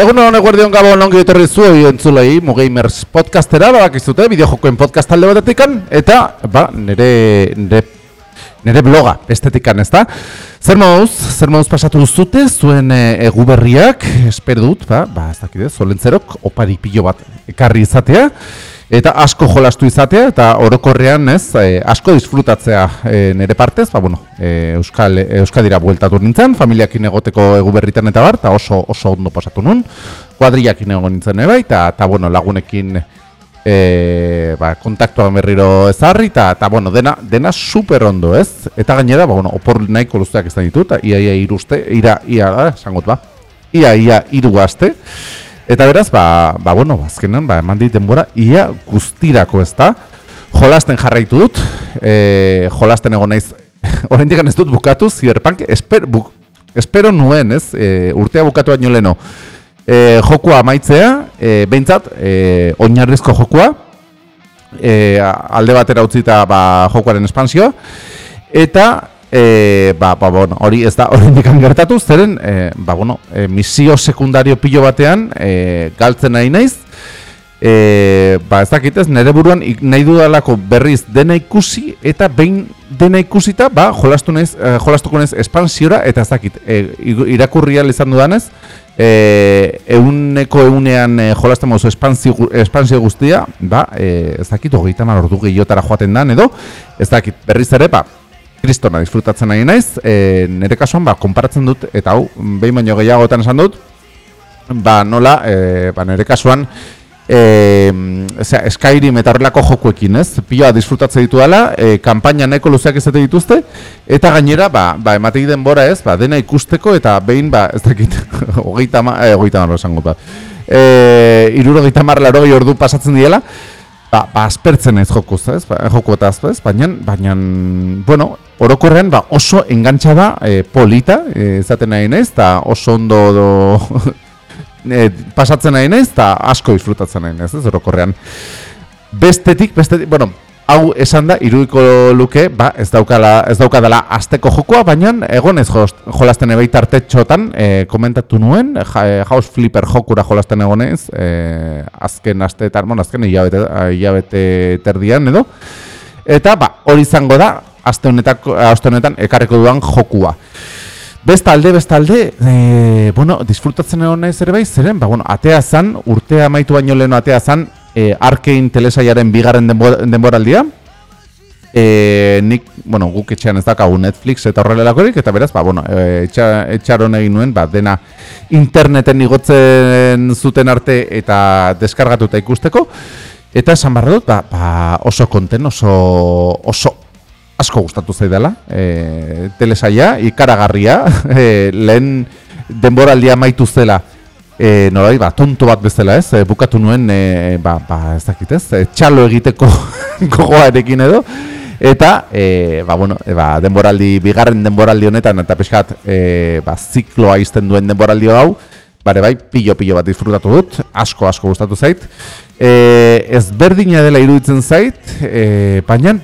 Egun hon eguerdion gabo nongi etorri zuei entzulei Mugamers podcastera, bak izute, bideojokoen podcast alde batetikan, eta, ba, nire, nire, nire bloga estetikan, ez da? Zer moduz, zer moduz pasatu duzute, zuen e, egu berriak, espero dut, ba, ba ez dakide, zolentzerok, opari pilo bat ekarri izatea, Eta asko jolastu izatea eta orokorrean ez, e, asko disfrutatzea e, nire partez, ba, bueno, e, Euskal, Euskadira bueltatu nintzen, familiakin egoteko egu berritan eta bar, eta oso, oso ondo pasatu nun, kuadriakin egon nintzen eba, eta, eta bueno, lagunekin e, ba, kontaktuan berriro ezarri, eta, eta bueno, dena, dena super ondo ez, eta gainera, ba, bueno, opor nahiko luzteak ez da ditu, eta ia, ia, iruzte, ira, ia, ia, ba, ia, ia, iru gazte, Eta beraz, ba, ba bueno, azkenan, ba, eman dit denbora, ia guztirako ez da. Jolasten jarraitu dut, e, jolasten egon naiz, oraindik ez dut bukatu, ziberpunk, esper, buk, espero nuen, ez, e, urtea bukatu baino leno. E, jokua amaitzea, e, behintzat, e, oinarrizko jokua, e, alde batera utzita ba, jokuaren espansioa, eta E, ba, ba, bueno, hori ez da hori gertatu, zeren e, ba, bueno, e, misio sekundario pilo batean e, galtzen nahi naiz. E, ba, ez dakitez, nire buruan nahi dudalako berriz dena ikusi eta behin dena ikusita ba, jolastu naiz, e, jolastuko espansiora eta ez dakit, e, irakurria izan dudanez e, euneko eunean e, jolasten mozu espansio, guztia ba, e, ez dakit, hogeita ordu gehiotara joaten dan edo ez dakit, berriz ere, ba, kristona disfrutatzen nahi naiz, e, nire kasuan, ba, konparatzen dut, eta hau, behin baino gehiagotan esan dut, ba, nola, e, ba, nire kasuan, e, zera, Skyrim eta horrelako jokuekin, ez? Pioa disfrutatzen ditu dela, e, kampaina neko luzeak ezate dituzte, eta gainera, ba, ba ematei denbora ez, ba, dena ikusteko, eta behin, ba, ez dakit, hogeita ma, e, hogeita marra esango, ba, e, iruro hogeita marra ordu pasatzen diela, ba, ba aspertzen ez jokuz, ez? Ba, joku eta azpez, baina, baina, bueno, orokorrean ba, oso engantza da e, polita, e, zaten nahi nez, eta oso ondo do, e, pasatzen nahi nez, eta asko disfrutatzen nahi nez, ez orokorrean. Bestetik, bestetik, bueno, hau esan da, irudiko luke, ba, ez daukala, ez daukadala azteko jokoa, baina egon ez jolasten ebait artetxotan, e, komentatu nuen, ja, e, House Flipper jokura jolasten egon ez, e, azken asteetan, bueno, azken hilabete, hilabete terdian edo, eta ba, hori izango da, aste honetan ekarreko duan jokua. Bestalde, bestalde, e, bueno, disfrutatzen egon nahi zer zeren, ba, bueno, atea zan, urtea maitu baino leheno atea zan, e, Arkein telesaiaren bigarren denboraldia. E, nik, bueno, guk etxean ez dakagu Netflix eta horrelakorik, eta beraz, ba, bueno, e, etxaron egin nuen, ba, dena interneten igotzen zuten arte eta deskargatuta ikusteko. Eta esan barra dut, ba, ba, oso konten, oso, oso asko gustatu zaidala, e, telesaia, ikaragarria, e, lehen denboraldia maitu zela, e, norai, ba, tonto bat bezala ez, e, bukatu nuen, e, ba, ba, ez dakit ez, txalo egiteko gogoarekin edo, eta, e, ba, bueno, e, ba, denboraldi, bigarren denboraldi honetan, eta peskat, e, ba, zikloa izten duen denboraldi hau, bare bai, pilo-pilo bat disfrutatu dut, asko, asko gustatu zait, e, ez berdina dela iruditzen zait, e, baina,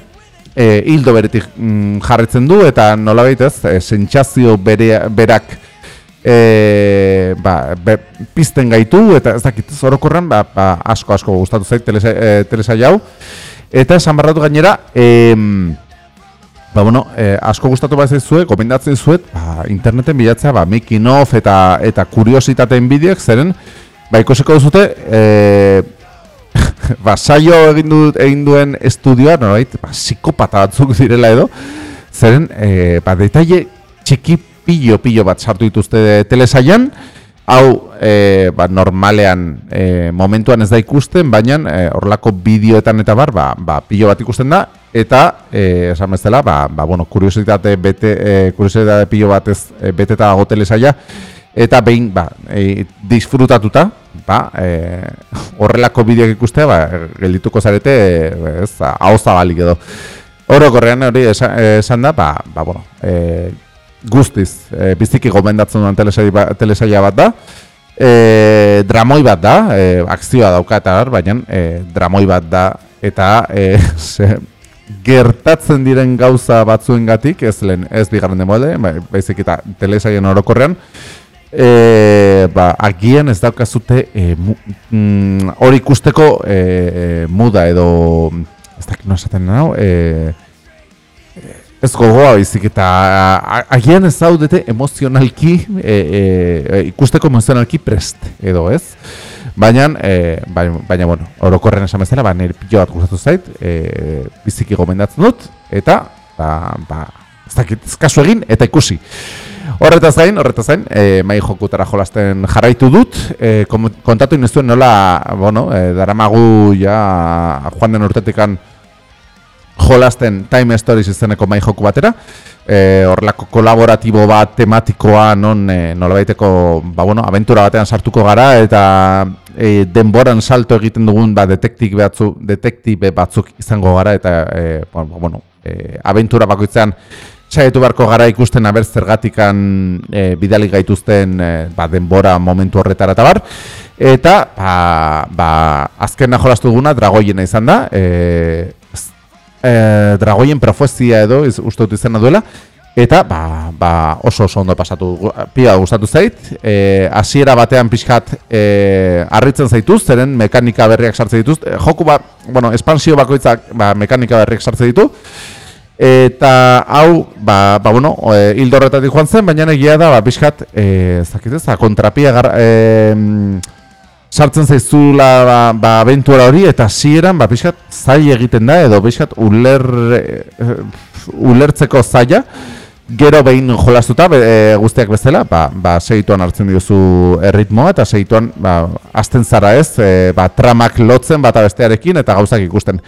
e, hildo beretik mm, jarretzen du eta nola ez, e, sentsazio bere, berak e, ba, be, pizten gaitu eta ez dakit zorokorren ba, ba, asko asko gustatu zait e, telesa jau eta esan barratu gainera e, ba, bueno, e, asko gustatu bat zaizuet, gomendatzen zuet ba, interneten bilatzea ba, making of eta, eta kuriositateen bideok zeren ba, ikosiko duzute e, ba, saio egin, du, egin duen estudioa, norbait, ba, psikopata batzuk direla edo, zeren, e, ba, detaile txiki pillo, pillo bat sartu dituzte telesaian, hau, e, ba, normalean, e, momentuan ez da ikusten, baina horrelako bideoetan eta bar, ba, ba, pillo bat ikusten da, eta, e, esan bezala, ba, ba, bueno, kuriositate, bete, e, kuriositate pillo bat ez, e, beteta dago telesaia, eta behin ba, e, disfrutatuta ba, e, horrelako bideoak ikustea ba, geldituko zarete ez, hau zabalik edo. Orokorrean hori esan da, ba, ba, bueno, e, guztiz e, biziki gomendatzen duen telesaia bat da. E, dramoi bat da, e, akzioa dauka eta baina e, dramoi bat da eta e, gertatzen diren gauza batzuengatik ez lehen ez bigarren demode, ba, baizik eta telesaien orokorrean e, ba, agian ez daukazute e, mm, hori ikusteko e, muda edo ez dakit no esaten e, ez gogoa bizik eta agian ez zaudete emozionalki e, e, ikusteko emozionalki prest edo ez? Baina, e, baina, baina bueno, orokorren esan bezala, ba, nire pilo bat gustatu zait e, biziki gomendatzen dut eta ba, ba, ez dakit kasu egin eta ikusi. Horretaz gain, horretaz gain, e, mai jokutara jolasten jarraitu dut, e, kontatu ineztuen nola, bueno, e, daramagu ja joan den urtetikan jolasten Time Stories izeneko mai joku batera. E, horrelako kolaboratibo bat tematikoa non e, nola baiteko ba, bueno, aventura batean sartuko gara eta e, denboran salto egiten dugun ba, detektik behatzu, detektibe batzuk izango gara eta e, bueno, e, aventura bakoitzean saiatu barko gara ikusten aber zergatikan e, bidali gaituzten e, ba, denbora momentu horretara eta bar. Eta ba, ba, azken jolastu duguna dragoiena izan da, e, e, dragoien profezia edo iz, uste dut izena duela. Eta ba, ba oso oso ondo pasatu pia gustatu zait. E, hasiera batean pixkat e, arritzen zaituz zeren mekanika berriak sartzen dituz. E, joku ba, bueno, espansio bakoitzak ba, mekanika berriak sartzen ditu. Eta hau ba, ba bueno, e, hildo horretatik joan zen baina egia da ba, pixkat e, zakitez, kontrapia gar, e, sartzen zaizula ba, ba aventura hori eta hasieran ba pixkat zai egiten da edo pixkat uler uh, ulertzeko zaia gero behin jolastuta be, e, guztiak bezala ba, ba segituan hartzen diozu erritmoa eta segituan ba azten zara ez e, ba, tramak lotzen bata bestearekin eta gauzak ikusten.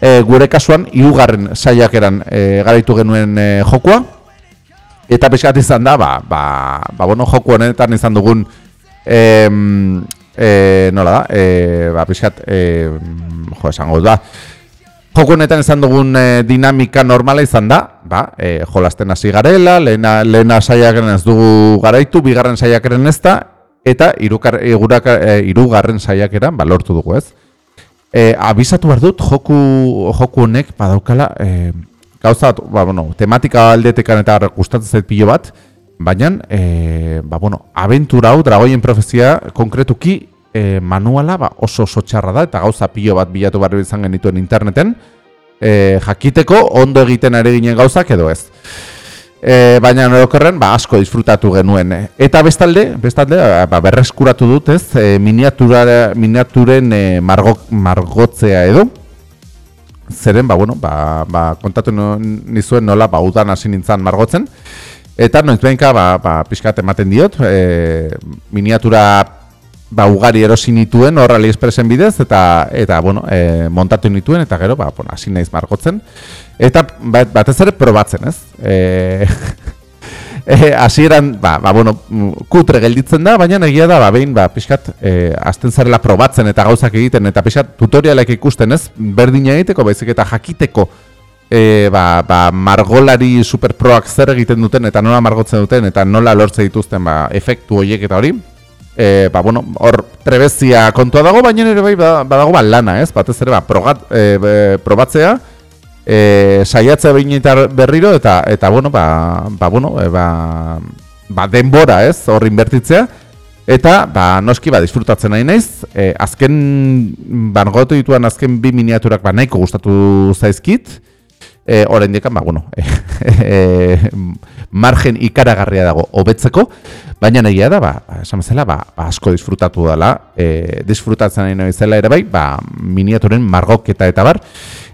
E, gure kasuan hirugarren saiakeran e, garaitu genuen e, jokua. Eta pixkat izan da ba, ba, ba bueno joku honetan izan dugun em, e, nola da, e, ba, pixkat, e, jo, esango da, joko honetan izan dugun e, dinamika normala izan da, ba, e, jolasten hasi garela, lehena, lehena saiakeren ez dugu garaitu, bigarren saiakeren ez da, eta irukar, e, e, irugarren saiakeran, ba, lortu dugu ez. E, abisatu behar dut, joku, joku honek, badaukala, e, gauza, ba, bueno, tematika aldetekan eta gustatzen zait pilo bat, Baina, e, ba, bueno, aventura hau, dragoien profezia, konkretuki, e, manuala ba, oso oso txarra da, eta gauza pilo bat bilatu barri izan genituen interneten, e, jakiteko ondo egiten ere ginen gauzak edo ez. E, baina norokorren, ba, asko disfrutatu genuen. Eta bestalde, bestalde ba, berreskuratu dut ez, e, miniatura, miniaturen e, margotzea edo, zeren, ba, bueno, ba, ba, kontatu nizuen nola, ba, udan hasi nintzen margotzen, Eta noiz behinka, ba, ba, pixkat ematen diot, e, miniatura ba, ugari erosi nituen hor AliExpressen bidez, eta, eta bueno, e, montatu nituen, eta gero, ba, bueno, hasi naiz margotzen. Eta bat, batez ere probatzen, ez? E, e, eran, ba, ba, bueno, kutre gelditzen da, baina egia da, ba, behin, ba, pixkat, e, azten zarela probatzen eta gauzak egiten, eta pixkat tutorialek ikusten, ez? Berdina egiteko, baizik eta jakiteko, e, ba, ba, margolari superproak zer egiten duten eta nola margotzen duten eta nola lortzen dituzten ba, efektu horiek eta hori e, ba, bueno, hor trebezia kontua dago, baina ere bai badago ba, lana, ez? Batez ere ba, progat, e, probatzea e, saiatzea behin berriro eta eta bueno, ba, ba, bueno, e, ba, ba, denbora, ez? Hor inbertitzea Eta, ba, noski, ba, disfrutatzen nahi naiz, e, azken, bangotu dituan azken bi miniaturak, ba, nahiko gustatu zaizkit, eh orain dikan ba bueno e, margen ikaragarria dago hobetzeko baina egia da ba, esan bezala ba, ba asko disfrutatu dela eh disfrutatzen ari naizela ere bai ba miniaturen margoketa eta bar.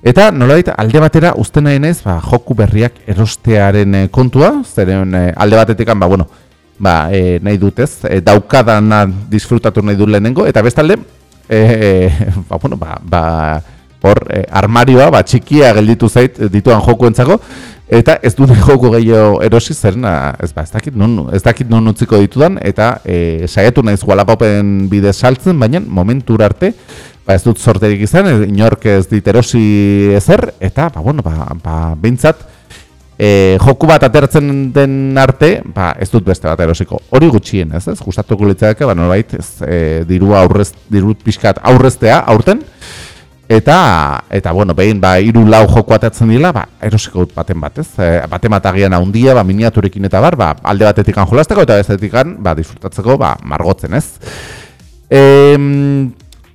Eta nolabait alde batera uzten nahi naiz ba joku berriak erostearen e, kontua. Zeren e, alde batetikan ba bueno ba e, nahi dutez e, daukadana disfrutatu nahi du lehenengo. Eta bestalde eh ba bueno ba, ba hor eh, armarioa ba, txikia gelditu zait dituan jokuentzako eta ez dut joko gehiago erosi zerna ez ba ez dakit non ez dakit non utziko ditudan eta e, saiatu naiz Wallapopen bide saltzen baina momentu arte ba ez dut sorterik izan inork ez dit erosi ezer eta ba bueno ba ba beintzat E, joku bat atertzen den arte, ba, ez dut beste bat erosiko. Hori gutxien, ez ez? Gustatuko litzake, ba, norbait, ez, e, dirua aurrez, dirut pixkat aurreztea, aurten, Eta, eta bueno, behin, ba, iru lau joko atatzen dila, ba, erosiko baten bat, ez? E, baten bat agian handia, ba, miniaturekin eta bar, ba, alde batetik jolasteko eta batetik ba, disfrutatzeko, ba, margotzen, ez? E,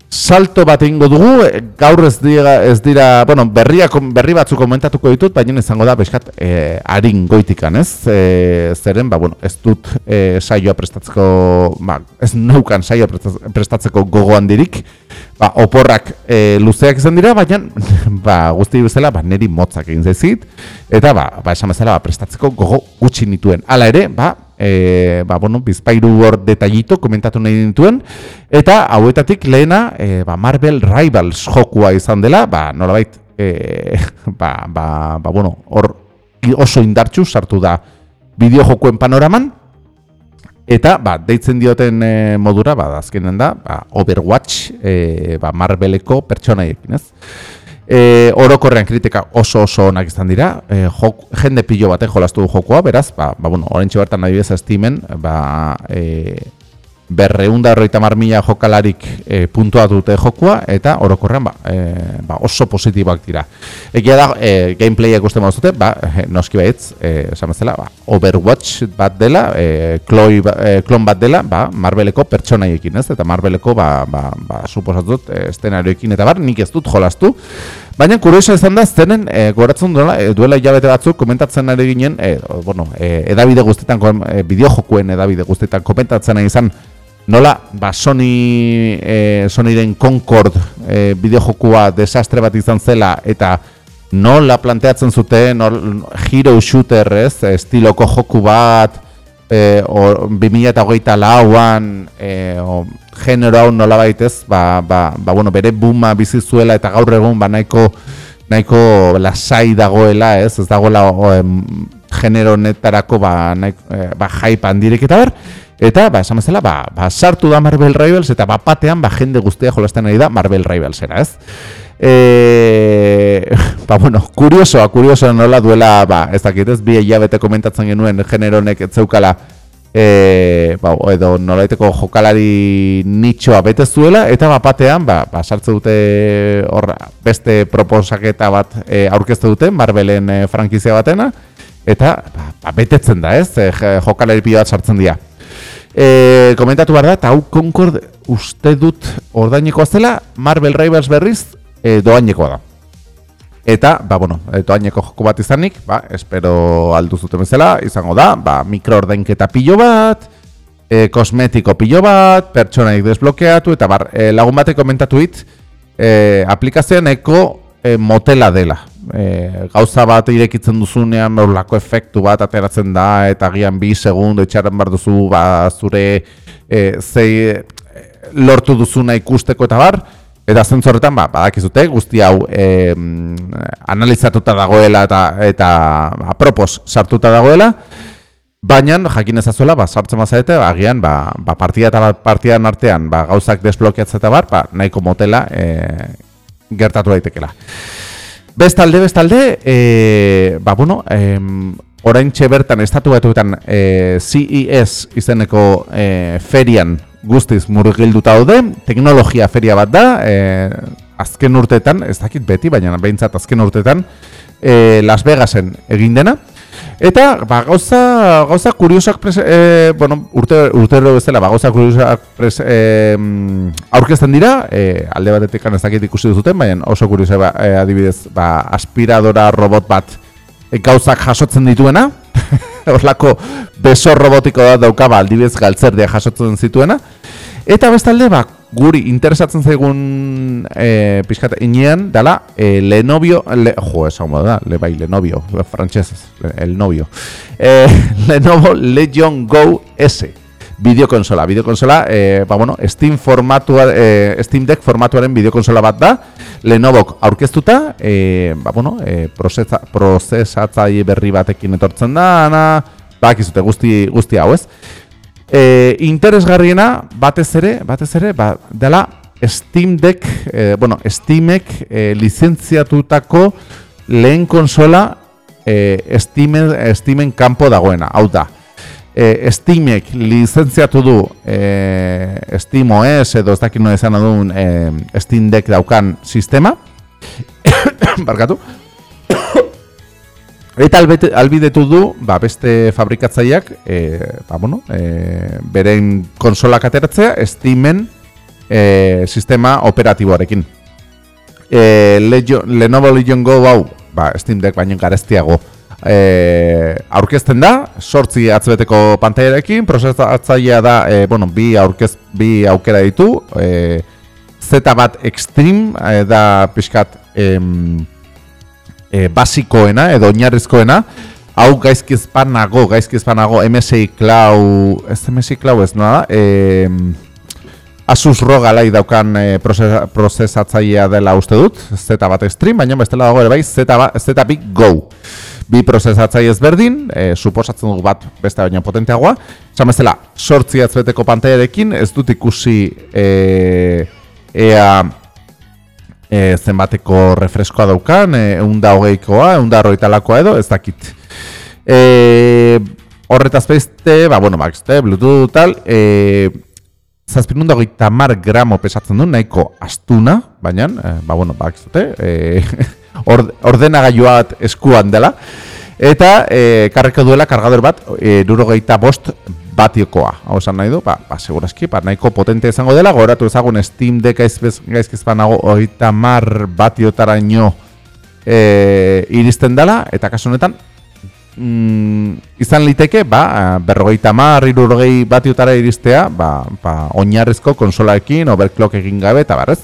salto bat egingo dugu, e, gaur ez dira, ez dira bueno, berria, berri batzu komentatuko ditut, baina izango da, beskat, e, harin goitikan, ez? E, zeren, ba, bueno, ez dut e, saioa prestatzeko, ba, ez neukan saioa prestatzeko gogoan dirik, ba, oporrak e, luzeak izan dira, baina, ba, guzti bezala, ba, neri motzak egin zezit, eta, ba, ba, esan bezala, ba, prestatzeko gogo gutxi nituen. Hala ere, ba, e, ba, bueno, bizpairu hor detallito komentatu nahi dituen, eta hauetatik lehena e, ba, Marvel Rivals jokua izan dela, ba, nolabait, e, ba, ba, ba, bueno, hor oso indartxu sartu da bideo jokuen panoraman, eta ba, deitzen dioten e, modura, ba, azkenen da, ba, Overwatch e, ba, Marveleko pertsonaiekin, ez? E, orokorrean kritika oso oso onak izan dira, e, jok, jende pilo batek jolastu du jokoa, beraz, ba, ba bueno, orentxe bertan nahi bez estimen, ba, e, berreunda horreita mila jokalarik e, puntua dute jokua, eta orokorrean ba, e, ba, oso positiboak dira. Egia da, e, gameplaya ikusten mazute, ba, e, noski baitz, e, ba, Overwatch bat dela, e, kloi, e, klon bat dela, ba, Marveleko pertsonaiekin, ez? Eta Marveleko, ba, ba, ba suposatut, estenarioekin, eta bar, nik ez dut jolastu, Baina kuriosa izan da, zenen, e, goratzen duela, e, duela hilabete batzuk, komentatzen ari ginen, e, bueno, e, edabide guztietan, e, bideo jokuen edabide guztietan, komentatzen ari izan, Nola, ba, Sony, e, Sonyren Concord e, bideojokua desastre bat izan zela eta nola planteatzen zuten hero shooter, ez, estiloko joku bat, e, o, 2008 lauan, e, o, genero hau nola baitez, ba, ba, ba, bueno, bere buma bizi zuela eta gaur egun ba, nahiko, nahiko lasai dagoela, ez, ez dagoela o, em, genero netarako ba, nahiko, e, ba, jaipan direk eta ber, Eta, ba, esan bezala, ba, ba, sartu da Marvel Rivals, eta bat batean, ba, jende guztia jolasten ari da Marvel Rivals, era, ez? E, ba, bueno, kuriosoa, kuriosoa nola duela, ba, ez dakit, ez, bi hilabete komentatzen genuen generonek ez zeukala, e, ba, edo nolaiteko jokalari nitxoa bete zuela, eta bat batean, ba, ba, sartze dute horra, beste proposaketa bat e, aurkezte dute, Marvelen e, frankizia batena, eta, ba, betetzen da, ez, e, jokalari pila bat sartzen dira. E, komentatu behar da, eta hau Concord uste dut ordainekoa zela, Marvel Rivals berriz e, doainekoa da. Eta, ba, bueno, doaineko joko bat izanik, ba, espero aldu zuten bezala, izango da, ba, mikroordainketa pilo bat, e, kosmetiko pilo bat, pertsonaik desblokeatu, eta bar, e, lagun batek komentatu hit, e, aplikazioan eko e, motela dela e, gauza bat irekitzen duzunean horlako efektu bat ateratzen da eta gian bi segundo itxaren bar duzu ba, zure e, zei e, lortu duzuna ikusteko eta bar eta zentzorretan ba, badakizute guzti hau e, analizatuta dagoela eta, eta apropos sartuta dagoela Baina, jakin ezazuela, ba, sartzen bazarete, ba, agian, ba, ba, partia eta partian artean, ba, gauzak desblokeatzeta bar, ba, nahiko motela e, gertatu daitekela. Bestalde, bestalde, e, ba, bueno, e, orain bertan estatu batuetan e, CES izeneko e, ferian guztiz murgilduta daude, teknologia feria bat da, e, azken urtetan, ez dakit beti, baina behintzat azken urtetan, e, Las Vegasen egin dena, Eta, ba, gauza, gauza kuriosak pres, e, bueno, urte, urte bezala, ba, gauza kuriosak pres, e, aurkezten dira, e, alde batetik ez ikusi duzuten, baina oso kuriosa ba, e, adibidez, ba, aspiradora robot bat e, gauzak jasotzen dituena, horlako beso robotiko da dauka, ba, aldibidez galtzerdia jasotzen zituena, eta bestalde, ba, guri interesatzen zaigun e, pixkat inean, dala, e, Lenovio, le, jo, esan da, le bai, Lenovio, frantzesez, el novio, e, Lenovo Legion Go S, bideokonsola, bideokonsola, e, ba, bueno, Steam formatua, e, Steam Deck formatuaren bideokonsola bat da, Lenovo aurkeztuta, e, ba, bueno, e, prozesa, prozesatzaile berri batekin etortzen da, bakizute guzti, guzti hau, ez? E, interesgarriena batez ere, batez ere, ba, dela Steam Deck, e, bueno, Steamek e, lizentziatutako lehen konsola e, Steamen, Steamen kanpo dagoena. Hau da, e, Steamek lizentziatu du e, Steam OS edo ez dakit nola izan adun e, Steam Deck daukan sistema. Barkatu Eta albidetu du, ba, beste fabrikatzaileak, e, ba, bueno, e, beren konsolak ateratzea, Steamen e, sistema operatiboarekin. E, Lenovo Legion Go hau, ba, Steam Deck baino gareztiago, e, aurkezten da, sortzi atzbeteko pantaiarekin, prozesatzailea da, e, bueno, bi, aurkez, bi aukera ditu, e, Z bat Extreme, e, da pixkat, em, e, basikoena edo oinarrizkoena hau gaizki ezpanago, gaizki ezpanago MSI Cloud, ez MSI Cloud ez noa e, Asus ROG alai daukan e, prozesatzailea dela uste dut, Z bat stream, baina bestela dago ere bai, Z, Z big go. Bi prozesatzaile ezberdin, e, suposatzen dugu bat beste baina potenteagoa. Esan bezala, sortzi atzbeteko pantaiarekin, ez dut ikusi e, ea e, zenbateko refreskoa daukan, e, egun da hogeikoa, egun da horretalakoa edo, ez dakit. E, horretaz beste, ba, bueno, ba, bluetooth tal, e, zazpinun da mar gramo pesatzen du, nahiko astuna, baina, e, ba, bueno, ba, e, ordenagailua bat eskuan dela, eta e, karreko duela kargador bat, e, bost batiokoa. Hau esan nahi du, ba, ba segurazki, ba, nahiko potente izango dela, goratu ezagun Steam Deck gaizkizpan nago oita mar batiotara ino e, iristen dela, eta kasu honetan, mm, izan liteke, ba, berrogeita mar, irurogei batiotara iristea, ba, ba, oinarrezko konsolaekin, overclock egin gabe, eta barrez.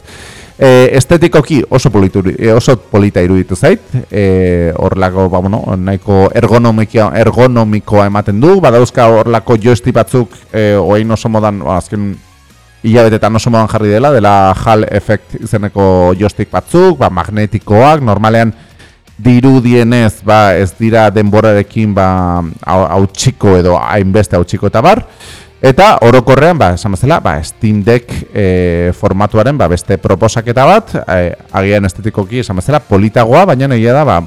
E, estetikoki oso, politu, e, oso polita iruditu zait, e, horlako, ba, bueno, nahiko ergonomikoa ematen du, badauzka horlako joesti batzuk, e, oain oso modan, ba, azken hilabetetan oso modan jarri dela, dela HAL efekt izeneko joystick batzuk, ba, magnetikoak, normalean dirudienez, ba, ez dira denborarekin, ba, hau txiko edo hainbeste hau txiko eta bar, Eta orokorrean, ba, esan bezala, ba, Steam Deck e, formatuaren ba, beste proposaketa bat, e, agian estetikoki esan bezala, politagoa, baina egia da, ba,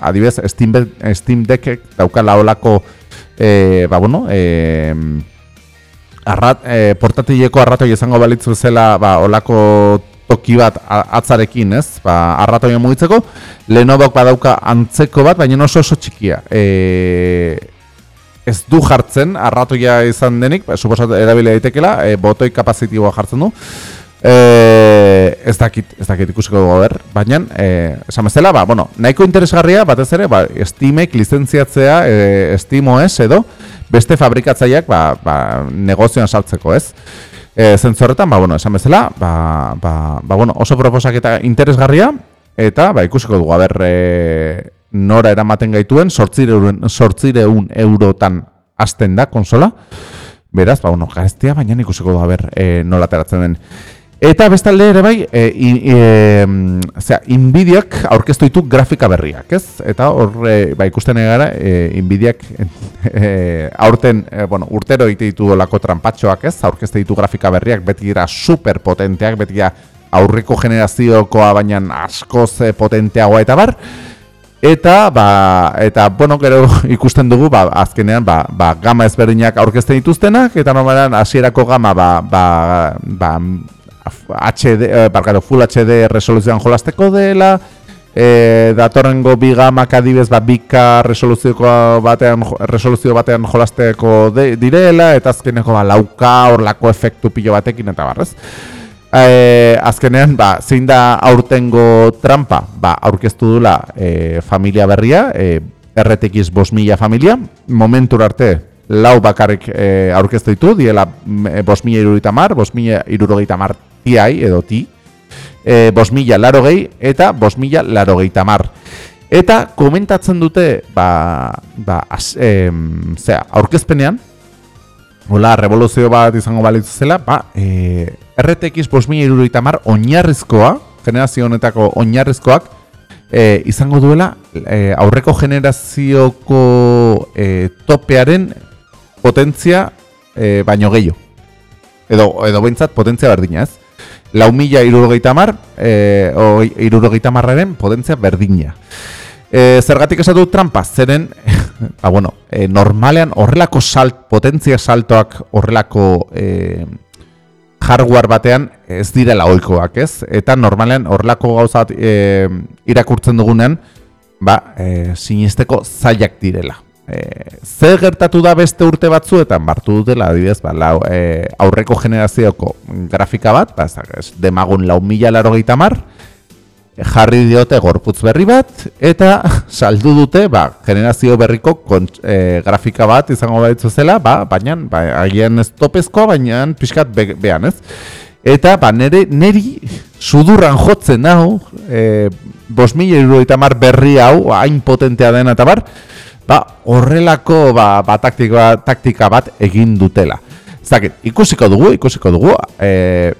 adibidez, Steam, Steam Deck dauka laolako, e, ba, bueno, e, arrat, e, portatileko arratoi izango balitzu zela, ba, olako toki bat atzarekin, ez? Ba, arratoia mugitzeko, Lenovoak badauka antzeko bat, baina oso oso txikia. E, ez du jartzen, arratoia izan denik, ba, suposat erabile daitekela, e, botoi kapazitiboa jartzen du. E, ez dakit, ez dakit ikusiko dugu ber, baina, e, esan bezala, ba, bueno, nahiko interesgarria, batez ere, ba, Steamek lizentziatzea, e, Steam OS edo, beste fabrikatzaileak ba, ba, negozioan saltzeko, ez? E, zentzorretan, ba, bueno, esan bezala, ba, ba, ba, bueno, oso proposak eta interesgarria, eta, ba, ikusiko dugu, ber, e, nora eramaten gaituen, sortzireun eurotan azten da konsola. Beraz, ba, bueno, garestia, baina ikusiko da, ber, e, nola teratzen den. Eta bestalde ere bai, e, e, zera, Nvidiak aurkeztu ditu grafika berriak, ez? Eta hor, e, ba, ikusten egara, e, Nvidiak e, aurten, e, bueno, urtero egite ditu dolako trampatxoak, ez? Aurkezte ditu grafika berriak, beti dira superpotenteak, beti dira aurreko generaziokoa, baina askoz potenteagoa eta bar. Eta, ba, eta, bueno, gero ikusten dugu, ba, azkenean, ba, ba, gama ezberdinak aurkezten dituztenak, eta normalean, hasierako gama, ba, ba, ba, HD, eh, barkatu, Full HD resoluzioan jolasteko dela, e, datorrengo bi gamak adibez, ba, bika resoluzio batean, resoluzio batean jolasteko de, direla, eta azkeneko, ba, lauka, horlako efektu pilo batekin, eta barrez e, azkenean, ba, zein da aurtengo trampa, ba, aurkeztu dula e, familia berria, e, RTX 5000 familia, momentur arte lau bakarrik e, aurkeztu ditu, diela 5000 irurogeita mar, 5000 irurogeita mar TI edo T, e, 5000 laro gehi eta 5000 laro tamar. Eta komentatzen dute, ba, ba, az, e, zera, aurkezpenean, hola, revoluzio bat izango balitzu zela, ba, e, RTX 5000 oinarrizkoa, generazio honetako oinarrizkoak, e, izango duela e, aurreko generazioko e, topearen potentzia e, baino gehiago. Edo, edo bentsat potentzia berdina ez. Lau mila irurogeita mar, e, irurogeita marraren potentzia berdina. E, zergatik esatu trampa, zeren ba, bueno, e, normalean horrelako salt, potentzia saltoak horrelako e, hardware batean ez direla ohikoak, ez? Eta normalean horrelako gauzat e, irakurtzen dugunean, ba, e, sinisteko zailak direla. E, ze gertatu da beste urte batzuetan, bartu dutela, adibidez, ba, lau, e, aurreko generazioko grafika bat, ba, ez, demagun lau mila laro mar, jarri diote gorputz berri bat, eta saldu dute, ba, generazio berriko e, grafika bat izango baitzu zela, ba, baina, ba, agian ez topezkoa, baina pixkat be, behan, ez? Eta, ba, nere, neri sudurran jotzen hau, e, bos mila eta mar berri hau, hain potentea dena eta bar, ba, horrelako ba, ba, taktika, taktika bat egin dutela. Zaket, ikusiko dugu, ikusiko dugu, e,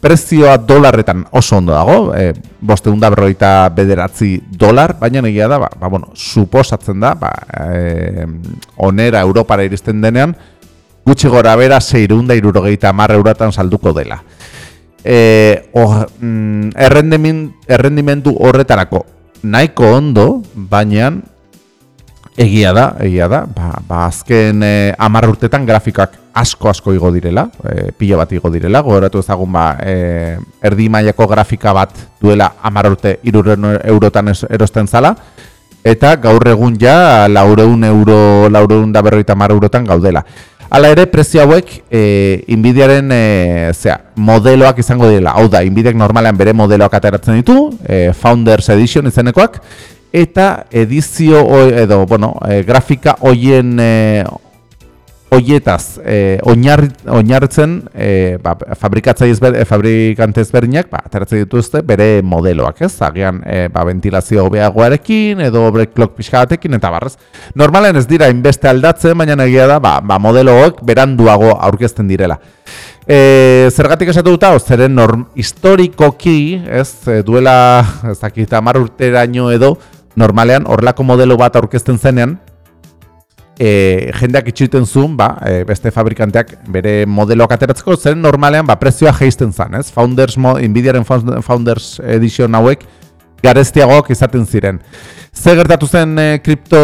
prezioa dolarretan oso ondo dago, e, boste hunda berroita bederatzi dolar, baina egia da, ba, ba, bueno, suposatzen da, ba, e, onera Europara iristen denean, gutxi gora bera zeirunda irurogeita marra euratan salduko dela. E, or, mm, errendimendu horretarako nahiko ondo, baina Egia da, egia da, ba, ba azken e, amar urtetan grafikoak asko asko igo direla, e, pila bat igo direla, gogoratu ezagun ba, e, erdi mailako grafika bat duela amar urte iruren eurotan erosten zala, eta gaur egun ja laureun euro, laureun da berroita amar eurotan gaudela. Hala ere, prezio hauek, e, inbidiaren e, zera, modeloak izango direla. Hau da, inbidiak normalean bere modeloak ateratzen ditu, e, Founders Edition izenekoak, eta edizio edo bueno, e, grafika hoien e, hoietaz e, oinarritzen e, ba, fabrikatzaile ezber, e, fabrikante ezberdinak ba ateratzen dituzte bere modeloak, ez? Agian e, ba, ventilazio hobeagoarekin edo overclock pixkatekin eta barrez. Normalen ez dira inbeste aldatzen, baina egia da ba, ba modeloak beranduago aurkezten direla. E, zergatik esatu dut zeren norm, historikoki, ez, duela, ez dakit, amar urteraino edo, normalean horrelako modelo bat aurkezten zenean, e, jendeak itxuten zuen, ba, e, beste fabrikanteak bere modeloak ateratzeko, zen normalean ba, prezioa geisten zen, ez? Founders, Nvidiaren Founders Edition hauek gareztiagoak izaten ziren. Ze gertatu zen e, kripto,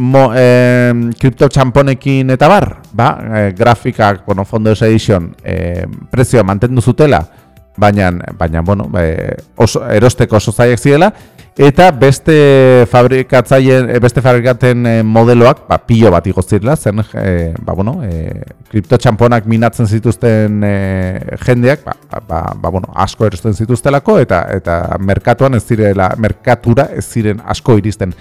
mo, e, kripto txamponekin eta bar? Ba, e, grafikak, bueno, Founders Edition e, prezioa mantendu zutela, baina, baina bueno, e, oso, erosteko oso zaiak zirela, eta beste fabrikatzaien eh, beste fabrikaten eh, modeloak ba pilo bat igozirla zen e, ba bueno e, kripto txamponak minatzen zituzten jendeak ba, ba, ba, bueno, asko erosten zituztelako eta eta merkatuan ez direla merkatura ez ziren asko iristen.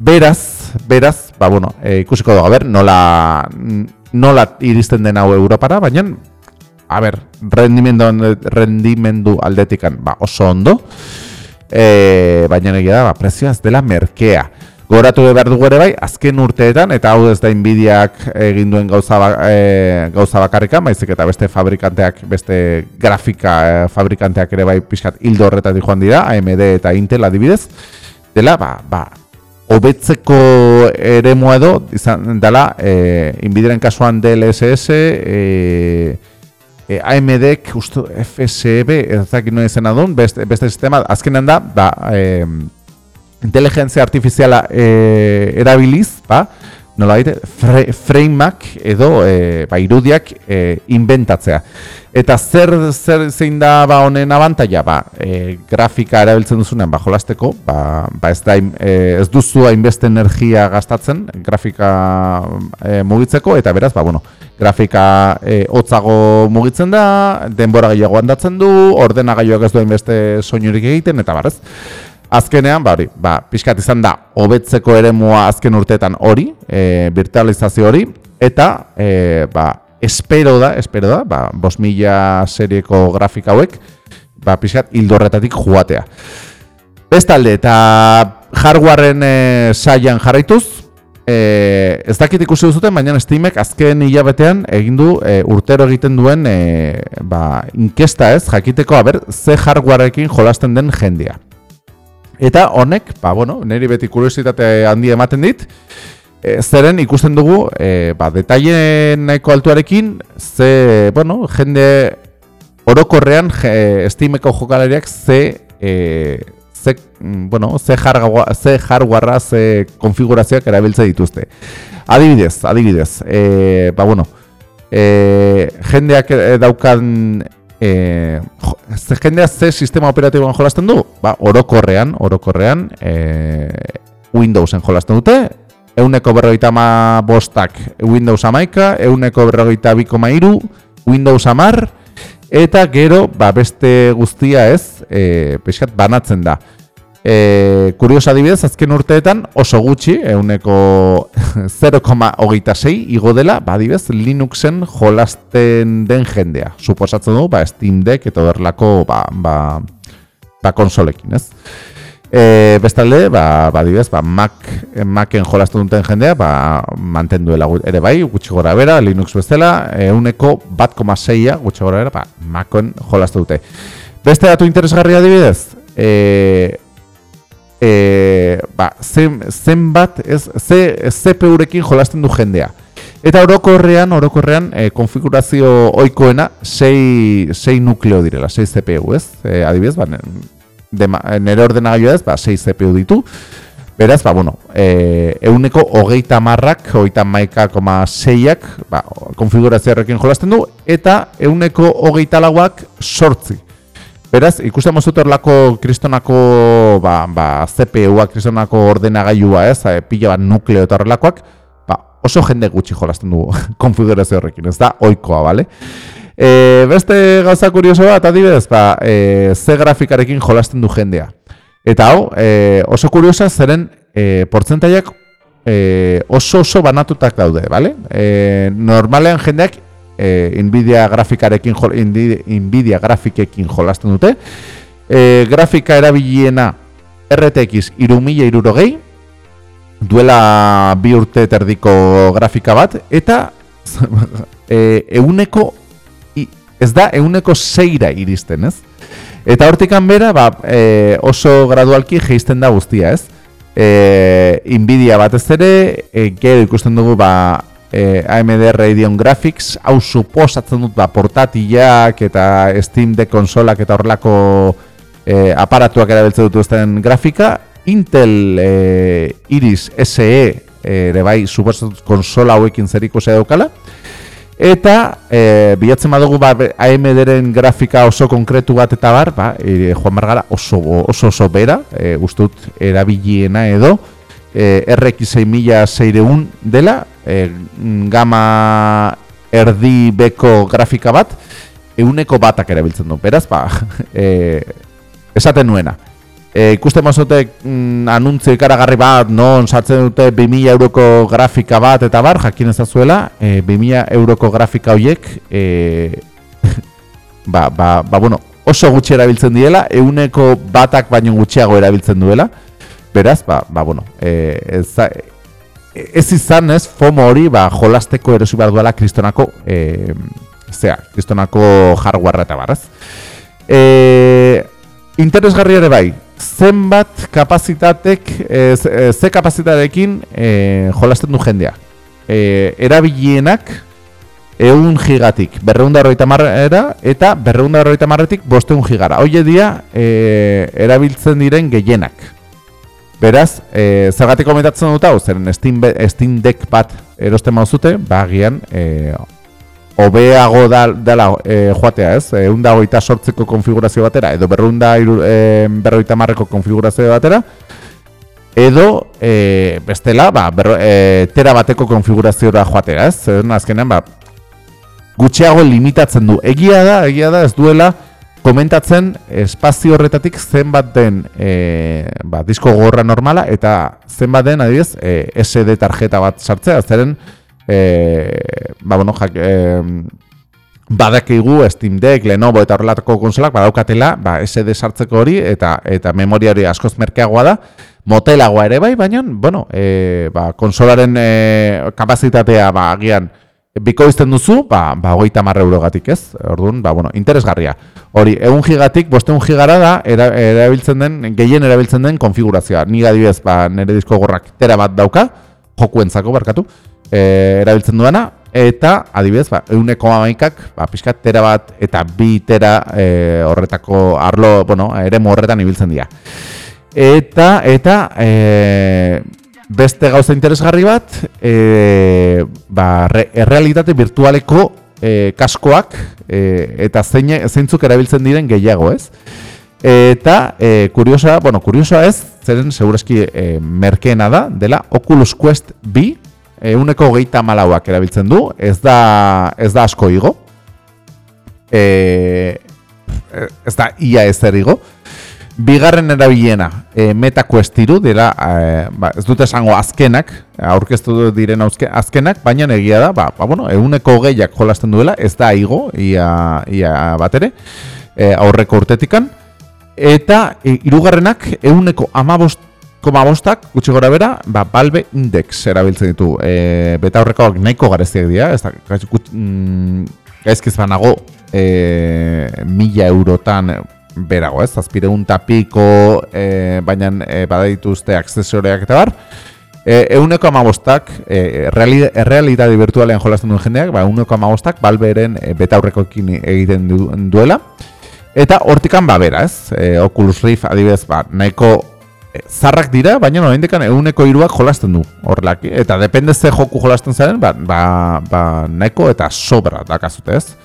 Beraz beraz ba bueno e, ikusiko dugu ber nola nola iristen den hau Europara baina a ber rendimendu rendimendu aldetikan ba oso ondo e, baina egia da, ba, prezioa ez dela merkea. Goratu behar dugu ere bai, azken urteetan, eta hau ez da inbidiak egin duen gauza, ba, e, gauza bakarrikan, baizik eta beste fabrikanteak, beste grafika e, fabrikanteak ere bai pixkat hildo horretatik joan dira, AMD eta Intel adibidez, dela, ba, ba, hobetzeko ere edo, izan dela, e, inbidiren kasuan DLSS, e, e, AMD-ek uste FSB ez dakit noen izena duen, beste, beste sistema, azkenean da, ba, e, inteligentzia artifiziala e, erabiliz, ba, nola baite, frameak edo e, ba, irudiak e, inventatzea. Eta zer, zer zein da ba, honen abantaia, ba, e, grafika erabiltzen duzunean, ba, jolasteko, ba, ba ez, da, e, ez duzu hainbeste energia gastatzen, grafika e, mugitzeko, eta beraz, ba, bueno, grafika e, hotzago mugitzen da, denbora gehiago handatzen du, ordena gaiuak ez duen beste soinurik egiten, eta barrez. Azkenean, ba, hori, ba, pixkat izan da, hobetzeko eremua azken urteetan hori, e, virtualizazio hori, eta, e, ba, espero da, espero da, ba, bos mila serieko grafika hauek, ba, pixkat hildorretatik juatea. Bestalde, eta hardwaren e, saian jarraituz, E, ez dakit ikusi duzuten, baina Steamek azken hilabetean egin du e, urtero egiten duen e, ba, inkesta ez, jakiteko haber, ze hardwareekin jolasten den jendia. Eta honek, ba, bueno, niri beti kuriositate handi ematen dit, e, zeren ikusten dugu, e, ba, detaile nahiko altuarekin, ze, bueno, jende orokorrean je, Steameko jokalariak ze, e, ze, mm, bueno, ze, jargua, ze hardwarea, ze konfigurazioak erabiltze dituzte. Adibidez, adibidez, e, ba, bueno, e, jendeak daukan e, ze jendea ze sistema operatiboan jolasten du? Ba, orokorrean, orokorrean, e, Windowsen jolasten dute, euneko berrogeita ma bostak Windows amaika, euneko berrogeita bikoma iru, Windows amar, eta gero, ba, beste guztia ez, e, peixkat banatzen da. E, kuriosa adibidez, azken urteetan oso gutxi, euneko 0,6 igo dela, ba, adibidez, Linuxen jolasten den jendea. Suposatzen du, ba, Steam Deck eta berlako, ba, ba, ba konsolekin, ez? E, bestalde, ba, ba, adibidez, ba, Mac, Macen jolasten duten jendea, ba, mantenduela ere bai, gutxi gora bera, Linux bezala, euneko bat koma zeia, gutxi gora bera, ba, Macen jolasten dute. Beste datu interesgarria adibidez, e, e, ba, zen, zenbat, ez, ze, CPU-rekin jolasten du jendea. Eta orokorrean, orokorrean, e, konfigurazio oikoena 6, 6 nukleo direla, 6 CPU, ez? E, adibidez, ba, nire ordenagailua ez, ba, 6 CPU ditu. Beraz, ba, bueno, e, euneko hogeita marrak, hogeita maika koma seiak, ba, konfigurazio horrekin jolasten du, eta euneko hogeita lauak sortzi. Beraz, ikusten mozut lako kristonako ba, ba, CPU-a, kristonako ordenagailua, ez, e, pila bat nukleo eta horrelakoak, ba, oso jende gutxi jolasten du konfigurazio horrekin, ez da, oikoa, bale? E, beste gauza kurioso bat, adibidez, ba, e, ze grafikarekin jolasten du jendea. Eta hau, e, oso kuriosa zeren e, portzentaiak e, oso oso banatutak daude, bale? E, normalean jendeak e, Nvidia grafikarekin Nvidia grafikekin jolasten dute. E, grafika erabiliena RTX 3060 duela bi urte terdiko grafika bat eta e, euneko ez da euneko zeira iristen, ez? Eta hortikan bera, ba, e, oso gradualki geisten da guztia, ez? E, Nvidia batez ere, e, gero ikusten dugu, ba, eh, AMD Radeon Graphics, hau suposatzen dut ba, portatilak eta Steam de konsolak eta horrelako eh, aparatuak erabiltzen dut ezten grafika, Intel eh, Iris SE ere bai suposatzen dut konsola hauekin zeriko zea daukala, Eta e, bilatzen badugu ba, AMD-ren grafika oso konkretu bat eta bar, ba, e, Juan Margara oso oso, oso bera, e, ustut erabiliena edo, e, RX 6000 dela, e, gama erdi beko grafika bat, euneko batak erabiltzen du. Beraz, ba, e, esaten nuena. E, ikusten mazote mm, anuntzio ikaragarri bat, non sartzen dute 2000 euroko grafika bat eta bar, jakin ezazuela, e, 2000 euroko grafika horiek, e, ba, ba, ba, bueno, oso gutxi erabiltzen diela, euneko batak baino gutxiago erabiltzen duela, beraz, ba, ba bueno, e, ez, ez izan ez FOMO hori ba, jolasteko erosi behar duela kristonako e, zea, kristonako hardware eta barraz. E, interesgarri ere bai, zenbat kapazitatek, e, ze kapazitatekin e, jolasten du jendea. E, erabilienak eun gigatik, berreunda horreita marrera, eta berreunda horreita marretik bosteun gigara. Hoie dia, e, erabiltzen diren gehienak. Beraz, e, zergatik komentatzen dut hau, zeren Steam, Steam Deck bat erosten mauzute, bagian, e, obeago dela e, joatea ez, e, unda hoita sortzeko konfigurazio batera, edo berrunda e, berroita marreko konfigurazio batera, edo e, bestela, ba, berro, e, tera bateko konfigurazioa joatea ez, zeren azkenean, ba, gutxiago limitatzen du. Egia da, egia da, ez duela, komentatzen espazio horretatik zenbat den e, ba, disko gorra normala eta zenbat den adibidez e, SD tarjeta bat sartzea. Zeren e, ba, bueno, jak, e, badakigu Steam Deck, Lenovo eta horrelatako konsolak badaukatela ba, SD sartzeko hori eta eta memoria hori askoz merkeagoa da. Motelagoa ere bai, baina bueno, e, ba, konsolaren e, kapazitatea ba, agian bikoizten duzu, ba, ba hogeita marra eurogatik ez, orduan, ba, bueno, interesgarria. Hori, egun gigatik, boste egun gigara da, erabiltzen den, gehien erabiltzen den konfigurazioa. Ni adibidez, ba, nire disko gorrak tera bat dauka, jokuentzako barkatu, e, erabiltzen duena, eta adibidez, ba, eguneko amaikak, ba, pixkat, tera bat eta bi tera e, horretako arlo, bueno, ere horretan ibiltzen dira. Eta, eta, e, beste gauza interesgarri bat, e, ba, re, errealitate virtualeko e, kaskoak e, eta zein, zeintzuk erabiltzen diren gehiago, ez? Eta, e, kuriosa, bueno, kuriosa ez, zeren segurazki e, merkeena da, dela Oculus Quest B, euneko geita malauak erabiltzen du, ez da, ez da asko igo, e, ez da ia ez igo, Bigarren erabilena, e, MetaQuest iru, dira, e, ba, ez dute esango azkenak, aurkeztu diren azkenak, baina egia da, ba, ba, bueno, eguneko gehiak jolasten duela, ez da igo, ia, ia bat ere, e, aurreko urtetikan, eta e, irugarrenak, eguneko amabost, koma bostak, gutxi gora bera, ba, balbe index erabiltzen ditu. E, beta horrekoak nahiko gareziak dira, ez da, mm, gaizkiz banago, e, mila eurotan, berago, ez? Azpireun tapiko, e, baina e, badaituzte aksesoreak eta bar. E, euneko amabostak, e, errealitate virtualean jolazten duen jendeak, ba, euneko amabostak, balberen e, beta aurrekoekin egiten du, duela. Eta hortikan ba bera, ez? E, Oculus Rift adibidez, ba, nahiko e, zarrak dira, baina indikan euneko iruak jolasten du horrelak. Eta depende ze joku jolasten zaren, ba, ba, ba nahiko eta sobra dakazute, ez?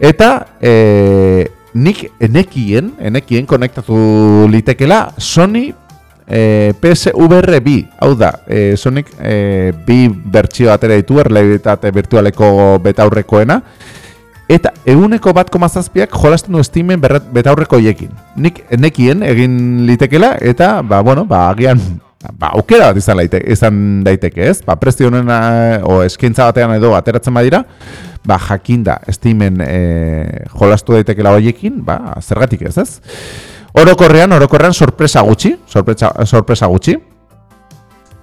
Eta, e, nik enekien, enekien konektatu litekela Sony e, PSVR bi, hau da, e, Sonic e, bi bertxio atera ditu erlebitate virtualeko betaurrekoena. Eta eguneko bat komazazpiak jolasten du estimen betaurreko hiekin. Nik enekien egin litekela eta, ba, bueno, ba, agian ba, aukera bat izan, laite, izan daiteke ez, ba, prezio honen o eskintza batean edo ateratzen badira, ba, jakinda estimen e, jolastu daitekela hoiekin, ba, zergatik ez ez. Orokorrean, orokorrean sorpresa gutxi, sorpresa, sorpresa gutxi,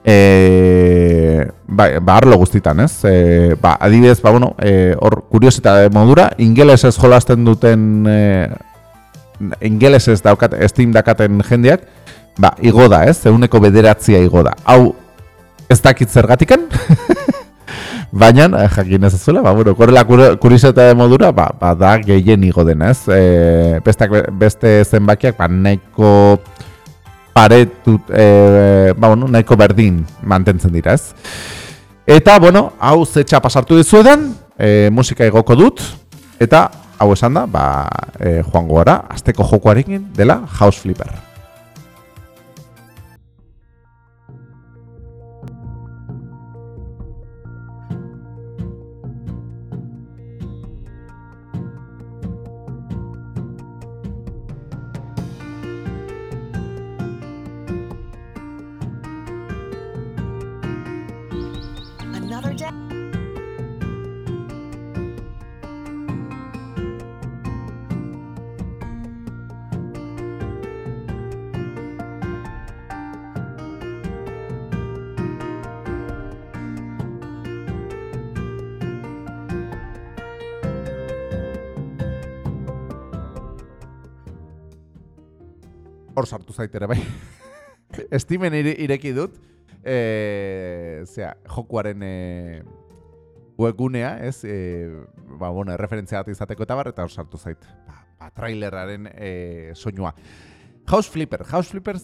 E, ba, ba arlo guztitan, ez? E, ba, adibidez, ba, bueno, e, hor kuriosita modura, ingeles ez jolasten duten e, ingeles ez daukat, Steam dakaten jendeak, ba, igo da, ez? Euneko bederatzia igo da. Hau, ez dakit zergatikan, Baina, eh, jakin ez zuela, ba, bueno, korrela kuriseta de modura, ba, ba, da gehien igo dena, ez? E, bestak, beste zenbakiak, ba, nahiko paretut, e, ba, bueno, nahiko berdin mantentzen dira, ez? Eta, bueno, hau zetxa pasartu dizuedan, e, musika igoko dut, eta, hau esan da, ba, e, joango gara, azteko jokoarekin dela House Flipper. Zaitere bai. Estimen ireki dut. E, zera, jokuaren e, webgunea, ez? E, ba, bueno, referentzia bat izateko eta bar, eta hor sartu zait. Ba, ba traileraren e, soinua. House Flipper. House Flipper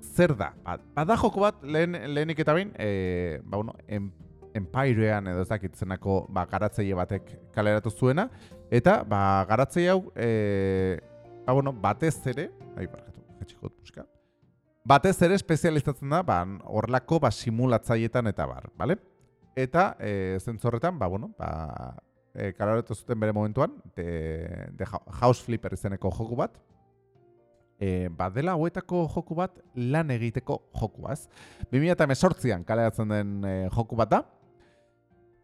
zer da? Ba, da joko bat, lehen, lehenik eta bain, e, ba, bueno, en, Empirean edo ez dakitzenako ba, garatzeile batek kaleratu zuena, eta ba, garatzei hau, e, ba, bueno, batez ere, ai, jetxiko dut Batez ere espezializatzen da, ba, horlako ba, simulatzaietan eta bar, bale? Eta, e, zentzorretan, ba, bueno, ba, e, zuten bere momentuan, de, de House Flipper izeneko joku bat, e, ba, dela hauetako joku bat lan egiteko jokuaz. 2018an kaleratzen den e, joku bat da,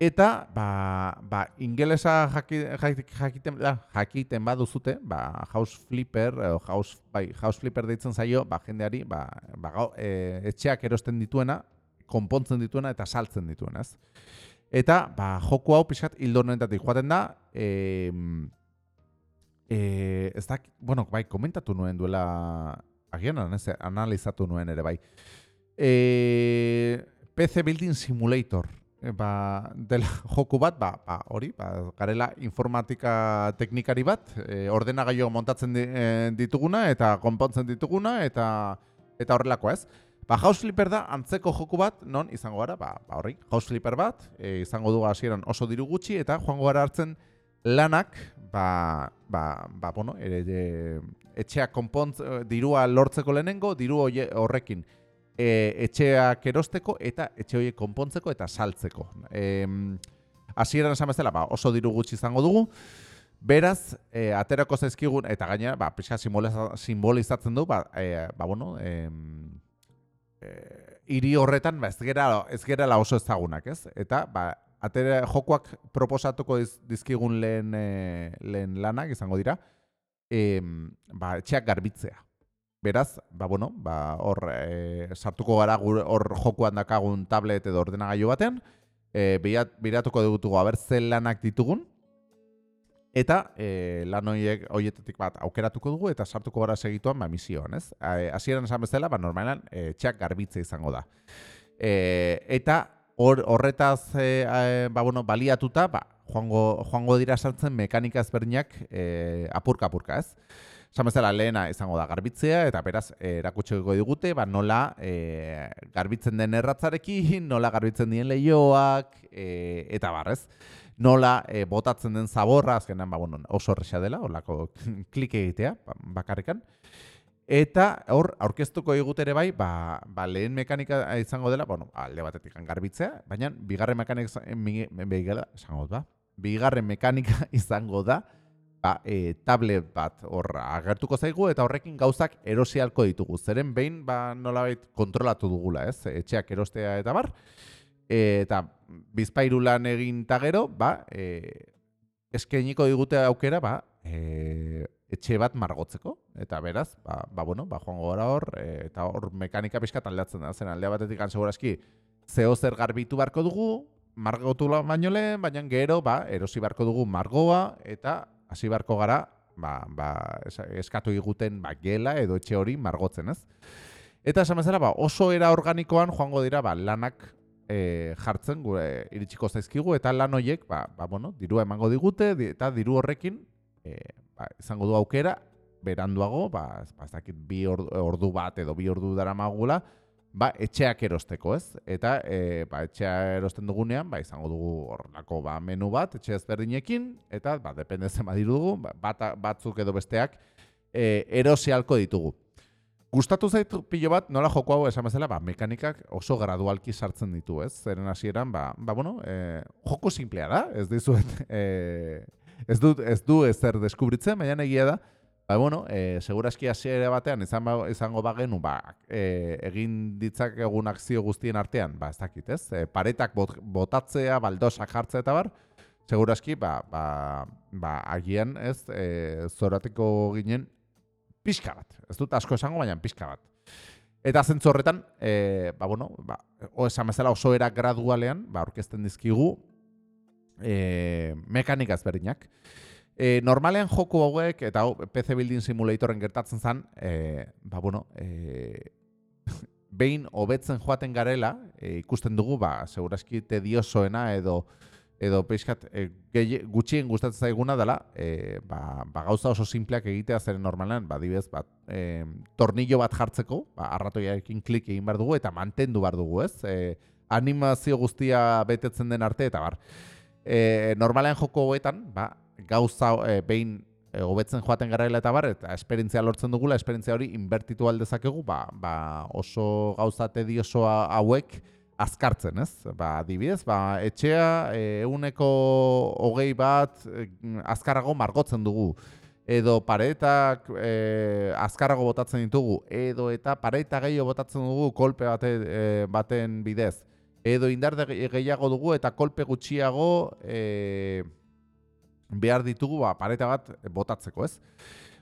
Eta, ba, ba ingelesa jakiten, da, jakiten baduzute, ba, house flipper, house, bai, house flipper deitzen zaio, ba, jendeari, ba, ba, e, etxeak erosten dituena, konpontzen dituena eta saltzen dituena, ez? Eta, ba, joku hau pixat hildo honetatik joaten da, e, e, ez da, bueno, bai, komentatu nuen duela, agian, analizatu nuen ere, bai. E, PC Building Simulator, ba, dela joku bat, ba, ba, hori, ba, garela informatika teknikari bat, e, ordenagailo montatzen di, e, dituguna eta konpontzen dituguna eta eta horrelako ez. Ba, House Flipper da antzeko joku bat, non izango gara, ba, ba horri, House Flipper bat, e, izango du hasieran oso diru gutxi, eta joango gara hartzen lanak, ba, ba, ba bueno, ere, e, etxeak konpontz, dirua lortzeko lehenengo, diru horrekin e, etxeak erosteko, eta etxe horiek konpontzeko eta saltzeko. E, hasieran esan bezala, ba, oso diru gutxi izango dugu, Beraz, e, aterako zaizkigun, eta gainera, ba, pixka simbolizatzen du, ba, e, ba bueno, e, hiri horretan, ba, ez gera, ez gera la oso ezagunak, ez? Eta, ba, atera, jokoak proposatuko dizkigun lehen, e, lehen lanak, izango dira, e, ba, etxeak garbitzea. Beraz, ba, bueno, ba, hor, e, sartuko gara hor jokuan dakagun tablet edo ordenagailu batean, e, biratuko dugutugu, haber, zen lanak ditugun, Eta e, lan horiek horietatik bat aukeratuko dugu eta sartuko gara segituan ba, misioan, ez? Hasieran esan bezala, ba, normalan e, txak garbitze izango da. E, eta hor, horretaz e, ba, bueno, baliatuta, ba, joango, joango dira sartzen mekanika ezberdinak e, apurka-apurka, ez? Esan bezala lehena izango da garbitzea eta beraz erakutsiko digute ba, nola e, garbitzen den erratzarekin, nola garbitzen dien lehioak e, eta barrez nola e, botatzen den zaborra, azkenan ba, bueno, oso horrexea dela, horlako klik egitea, ba, bakarrikan. Eta hor, aurkeztuko ere bai, ba, ba, lehen mekanika izango dela, bueno, alde batetik garbitzea, baina bigarren mekanika izango da, bigarren mekanika izango da, ba, e, tablet bat hor agertuko zaigu, eta horrekin gauzak erosialko ditugu. Zeren behin, ba, nolabait kontrolatu dugula, ez? Etxeak erostea eta bar, eta bizpairu lan egin ta gero, ba, e, eskainiko digute aukera, ba, e, etxe bat margotzeko. Eta beraz, ba, ba bueno, ba, joango gara hor, e, eta hor mekanika pixka taldeatzen da, zen aldea batetik anseguraski, zeo zer garbitu barko dugu, margotu baino lehen, baina gero, ba, erosi barko dugu margoa, eta hasi barko gara, ba, ba, eskatu iguten ba, gela edo etxe hori margotzen, ez? Eta esan bezala, ba, oso era organikoan joango dira ba, lanak e, jartzen gure iritsiko zaizkigu eta lan hoiek ba, ba, bueno, dirua emango digute eta diru horrekin e, ba, izango du aukera beranduago ba, ba ez dakit bi ordu, bat edo bi ordu dara magula ba, etxeak erosteko ez eta e, ba, etxea erosten dugunean ba, izango dugu horrelako ba, menu bat etxe ezberdinekin eta ba, dependezen badiru dugu ba, batzuk edo besteak e, erosialko ditugu Gustatu zaitu pilo bat, nola joko hau esan bezala, ba, mekanikak oso gradualki sartzen ditu, ez? Zeren hasieran, ba, ba bueno, e, joko simplea da, ez dizuet, e, ez, du, ez du ezer deskubritzen, baina egia da, ba, bueno, e, seguraski hasiera batean izan ba, izango bagenu, ba, e, egin ditzak egun akzio guztien artean, ba, ez dakit, ez? E, paretak bot, botatzea, baldosak jartzea eta bar, seguraski, ba, ba, ba, agian, ez, e, zorateko ginen, pixka bat. Ez dut asko esango, baina pixka bat. Eta zentzu horretan, e, ba, bueno, ba, o bezala oso era gradualean, ba, orkesten dizkigu, e, mekanika ezberdinak. E, normalean joko hauek, eta hau, PC Building Simulatoren gertatzen zen, e, ba, bueno, e, behin hobetzen joaten garela, e, ikusten dugu, ba, seguraski tediosoena edo, edo peixkat e, gutxien gustatzen zaiguna dela, e, ba, ba, gauza oso simpleak egitea zeren normalean, ba, dibez, bat, e, tornillo bat jartzeko, ba, arratoiarekin klik egin behar dugu, eta mantendu behar dugu, ez? E, animazio guztia betetzen den arte, eta bar. E, normalean joko hoetan, ba, gauza e, behin hobetzen joaten garaela eta bar, eta esperientzia lortzen dugula, esperientzia hori inbertitu aldezakegu, ba, ba, oso gauza tediosoa hauek, azkartzen, ez? Ba, adibidez, ba, etxea euneko hogei bat e, azkarrago margotzen dugu. Edo paretak e, azkarrago botatzen ditugu. Edo eta pareta gehiago botatzen dugu kolpe bate, e, baten bidez. Edo indar gehiago dugu eta kolpe gutxiago e, behar ditugu ba, pareta bat botatzeko, ez?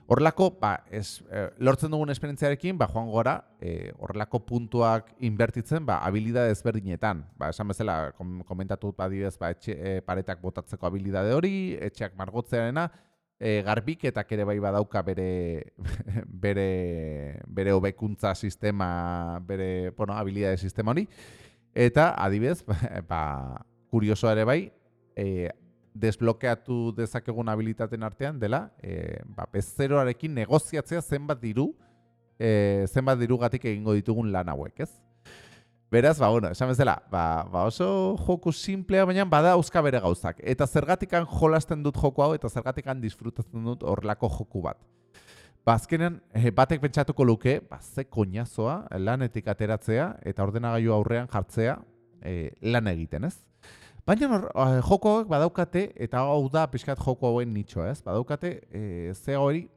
Horrelako, ba, es, eh, lortzen dugun esperientziarekin, ba, joan gora, eh, horrelako puntuak inbertitzen, ba, habilidade ezberdinetan. Ba, esan bezala, kom, komentatu badidez, ba, etxe, eh, paretak botatzeko habilidade hori, etxeak margotzearena, eh, garbiketak ere bai badauka bere, bere, bere hobekuntza sistema, bere, bueno, habilidade sistema hori. Eta, adibidez, ba, kurioso ere bai, eh, desblokeatu dezakegun habilitaten artean dela, e, ba, bezeroarekin negoziatzea zenbat diru e, zenbat dirugatik egingo ditugun lan hauek, ez? Beraz, ba, bueno, esan bezala, ba, ba oso joku simplea, baina bada euska bere gauzak. Eta zergatikan jolasten dut joku hau, eta zergatikan disfrutatzen dut horrelako joku bat. Ba, azkenean, eh, batek pentsatuko luke, ba, ze koñazoa lanetik ateratzea, eta ordenagailu aurrean jartzea e, lan egiten, ez? Baina hor, eh, joko hauek badaukate, eta hau da pixkat joko hauen nitxoa, ez? Badaukate, e, ze hori,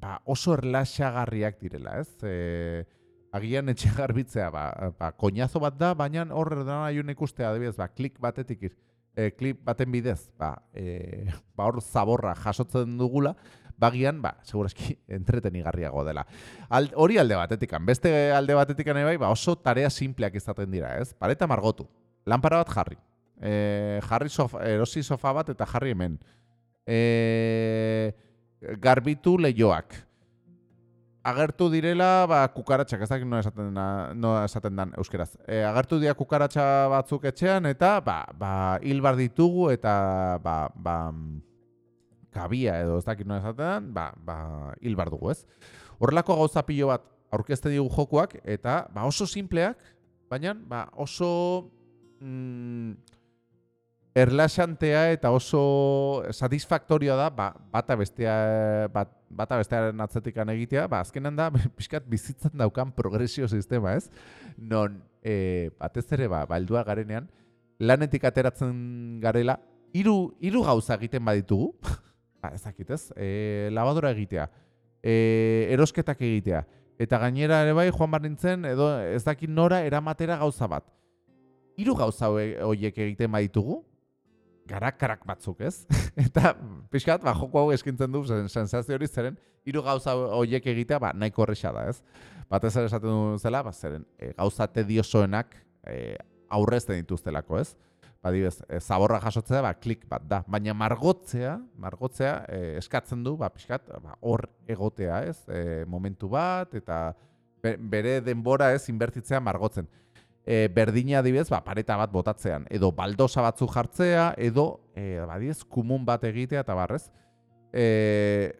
ba, oso erlaxagarriak direla, ez? E, agian etxe garbitzea, ba, ba, koñazo bat da, baina horre dena aiun ikustea, adibidez, ba, klik batetik ir, e, klik baten bidez, ba, e, ba, hor zaborra jasotzen dugula, bagian, ba, seguraski entretenigarriago dela. Al, hori alde batetik, beste alde batetik bai, ba, oso tarea simpleak izaten dira, ez? Pareta margotu, lanpara bat jarri, e, jarri sofa, erosi sofa bat eta jarri hemen. E, garbitu lehioak, agertu direla ba, kukaratxak, ez dakit noa esaten, no esaten dan euskeraz. E, agertu dira kukaratxa batzuk etxean eta ba, ba, hilbar ditugu eta ba, ba, kabia edo ez dakit noa esaten dan, ba, ba, hilbar dugu ez. Horrelako gauza pilo bat aurkezte digu jokuak eta ba, oso simpleak, baina ba, oso... Mm, erlaxantea eta oso satisfaktorioa da ba, bata bestea bat, bata bestearen atzetik egitea, ba, azkenan da pixkat bizitzen daukan progresio sistema, ez? Non, e, batez ere, ba, baldua garenean, lanetik ateratzen garela, hiru hiru gauza egiten baditugu, ba, ezakit ez, e, labadora egitea, e, erosketak egitea, eta gainera ere bai, joan bar nintzen, edo ez dakit nora eramatera gauza bat. Hiru gauza horiek egiten baditugu, garakarak batzuk, ez? eta pixkat, ba, joko hau eskintzen du, sensazio hori zeren, hiru gauza horiek egitea, ba, nahiko horresa da, ez? Batez ere esaten du zela, ba, zeren, e, gauza tediosoenak e, aurrezten dituztelako, ez? Ba, dibez, e, zaborra jasotzea, ba, klik bat da. Baina margotzea, margotzea, e, eskatzen du, ba, pixkat, ba, hor egotea, ez? E, momentu bat, eta bere denbora ez, inbertitzea margotzen e, berdina adibidez, ba, pareta bat botatzean, edo baldosa batzu jartzea, edo e, badiez, kumun bat egitea eta barrez. E,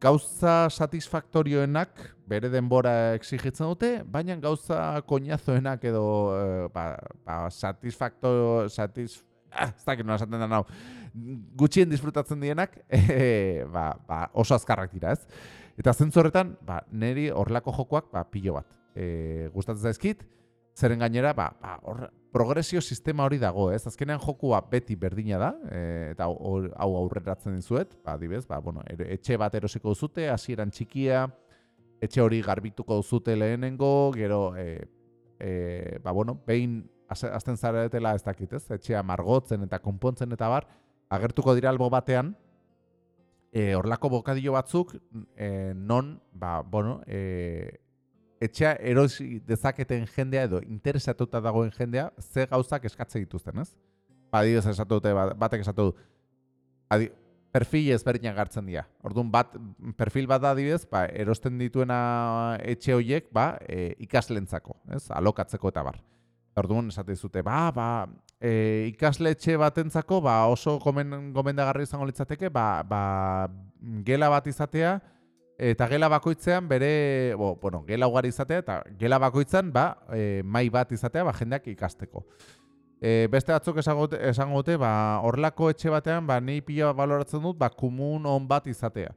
gauza satisfaktorioenak bere denbora exigitzen dute, baina gauza koñazoenak edo e, ba, ba, satisfaktor... Satis, ah, ez dakit nola esaten da nau. Gutxien disfrutatzen dienak, e, ba, ba, oso azkarrak dira, ez? Eta zentzorretan, ba, neri horlako jokoak ba, pilo bat. E, gustatzen zaizkit, Zeren gainera, ba, ba, or, progresio sistema hori dago, ez? Azkenean jokua beti berdina da, e, eta hau aurreratzen dizuet, ba, dibez, ba, bueno, etxe bat erosiko duzute, hasieran txikia, etxe hori garbituko duzute lehenengo, gero, e, e, ba, bueno, behin azten zaretela ez dakit, ez? Etxea margotzen eta konpontzen eta bar, agertuko dira albo batean, e, orlako bokadillo batzuk, e, non, ba, bueno, e, etxea erosi dezaketen jendea edo interesatuta dagoen jendea ze gauzak eskatze dituzten, ez? Ba, esatu dute, ba, batek esatu du, adi, perfil ezberdinak gartzen dira. Orduan, bat, perfil bat da adibidez, ba, erosten dituena etxe horiek, ba, e, ikaslentzako, ez? Alokatzeko eta bar. Orduan, esate dizute, ba, ba, e, ikasle etxe batentzako, ba, oso gomen, gomendagarri izango litzateke, ba, ba, gela bat izatea, Eta gela bakoitzean bere, bo, bueno, gela ugari izatea eta gela bakoitzan ba, e, mai bat izatea ba, jendeak ikasteko. E, beste batzuk esango dute, ba, horlako etxe batean, ba, ni pila baloratzen dut, ba, kumun on bat izatea.